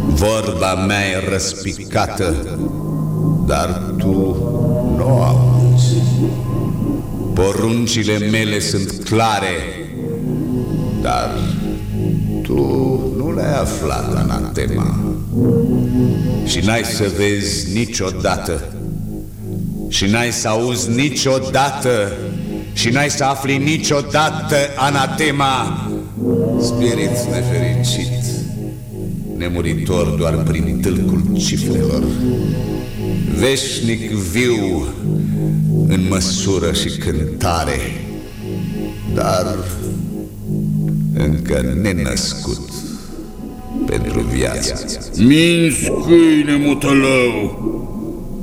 Vorba mea e răspicată, dar tu nu o auzi. Poruncile mele sunt clare, dar tu nu le-ai aflat, anatema. Și n-ai să vezi niciodată, și n-ai să auzi niciodată, și n-ai să afli niciodată, anatema, spirit nefericit, nemuritor doar prin tâlcul cifrelor, veșnic viu în măsură și cântare, dar încă nenăscut pentru viață. Minți, câine mutălău,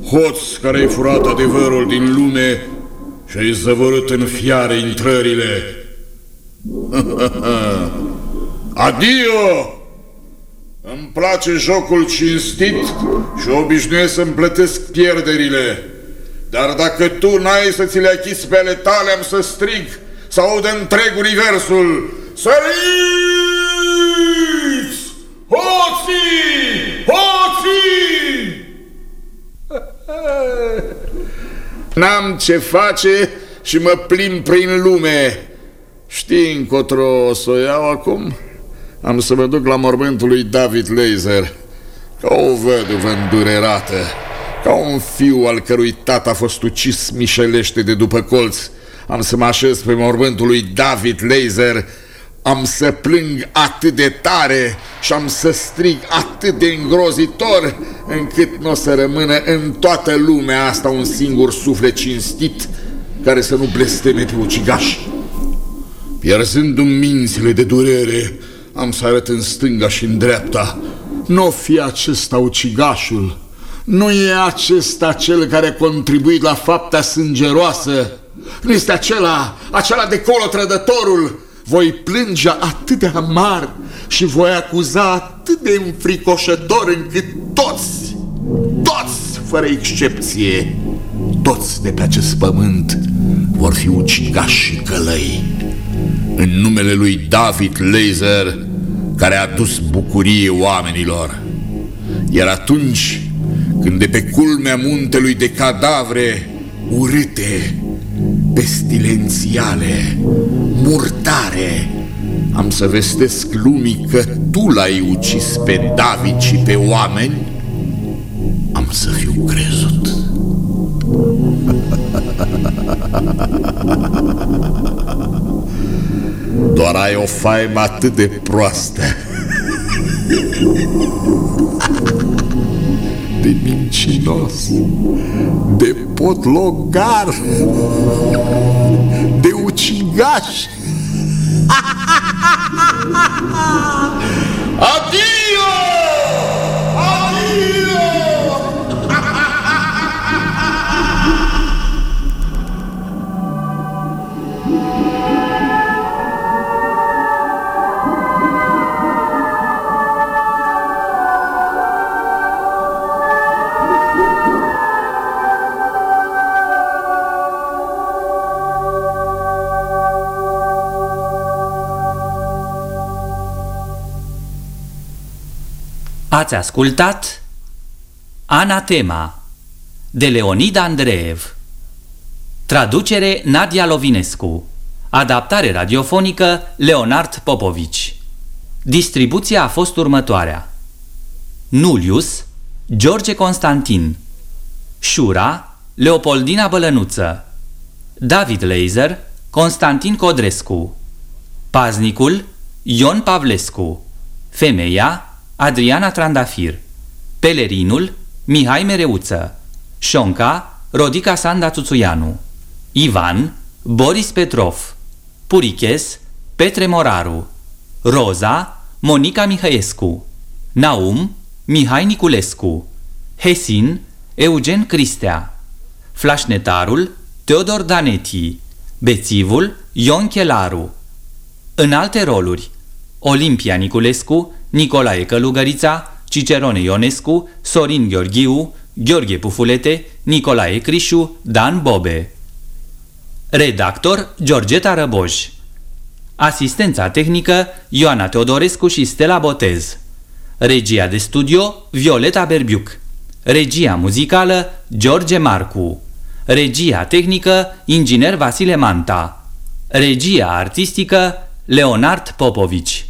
hoț care ai furat adevărul din lume și ai zăvorât în fiare intrările. Adio! Îmi place jocul cinstit și obișnuiesc să-mi plătesc pierderile. Dar dacă tu n-ai să ți le achizi pe ale tale, am să strig, să audă întreg universul. Săriți! Hoții! Hoții! N-am ce face și mă plimb prin lume. Știi încotro o să o iau acum? Am să mă duc la mormântul lui David Laser Ca o văduvă îndurerată Ca un fiu al cărui tată a fost ucis mișelește de după colț Am să mă așez pe mormântul lui David Laser Am să plâng atât de tare și am să strig atât de îngrozitor încât nu o să rămână în toată lumea asta un singur suflet cinstit care să nu blesteme pe ucigaș. Pierzându-mi mințile de durere, am să arăt în stânga și în dreapta. Nu fi acesta ucigașul, nu e acesta cel care a contribuit la fapta sângeroasă, nu este acela, acela de colo trădătorul. Voi plânge atât de amar și voi acuza atât de înfricoșător încât toți, toți, fără excepție, toți de pe acest pământ vor fi ucigași și călăi. În numele lui David Laser, care a dus bucurie oamenilor. Iar atunci când de pe culmea muntelui de cadavre urâte, pestilențiale, murtare, am să vestesc lumii că tu l-ai ucis pe David și pe oameni, am să fiu crezut. Doar ai o faimă atât de proastă De mincinos De potlogar De ucigaș Adio! Adio! Ați ascultat Anatema de Leonid Andreev. Traducere Nadia Lovinescu. Adaptare radiofonică Leonard Popovici. Distribuția a fost următoarea. Nulius George Constantin. Șura Leopoldina Bălănuță. David Leiser Constantin Codrescu. Paznicul Ion Pavlescu. Femeia Adriana Trandafir Pelerinul Mihai Mereuță Șonca Rodica Sanda Tuțuianu Ivan Boris Petrov Puriches Petre Moraru Roza Monica Mihăescu Naum Mihai Niculescu Hesin Eugen Cristea Flașnetarul Teodor Daneti Bețivul Ion Chelaru. În alte roluri Olimpia Niculescu Nicolae Călugărița, Cicerone Ionescu, Sorin Gheorghiu, Gheorghe Pufulete, Nicolae Crișu, Dan Bobe. Redactor Georgeta Răboj Asistența tehnică Ioana Teodorescu și Stella Botez. Regia de studio Violeta Berbiuc. Regia muzicală George Marcu. Regia tehnică Inginer Vasile Manta. Regia artistică Leonard Popovici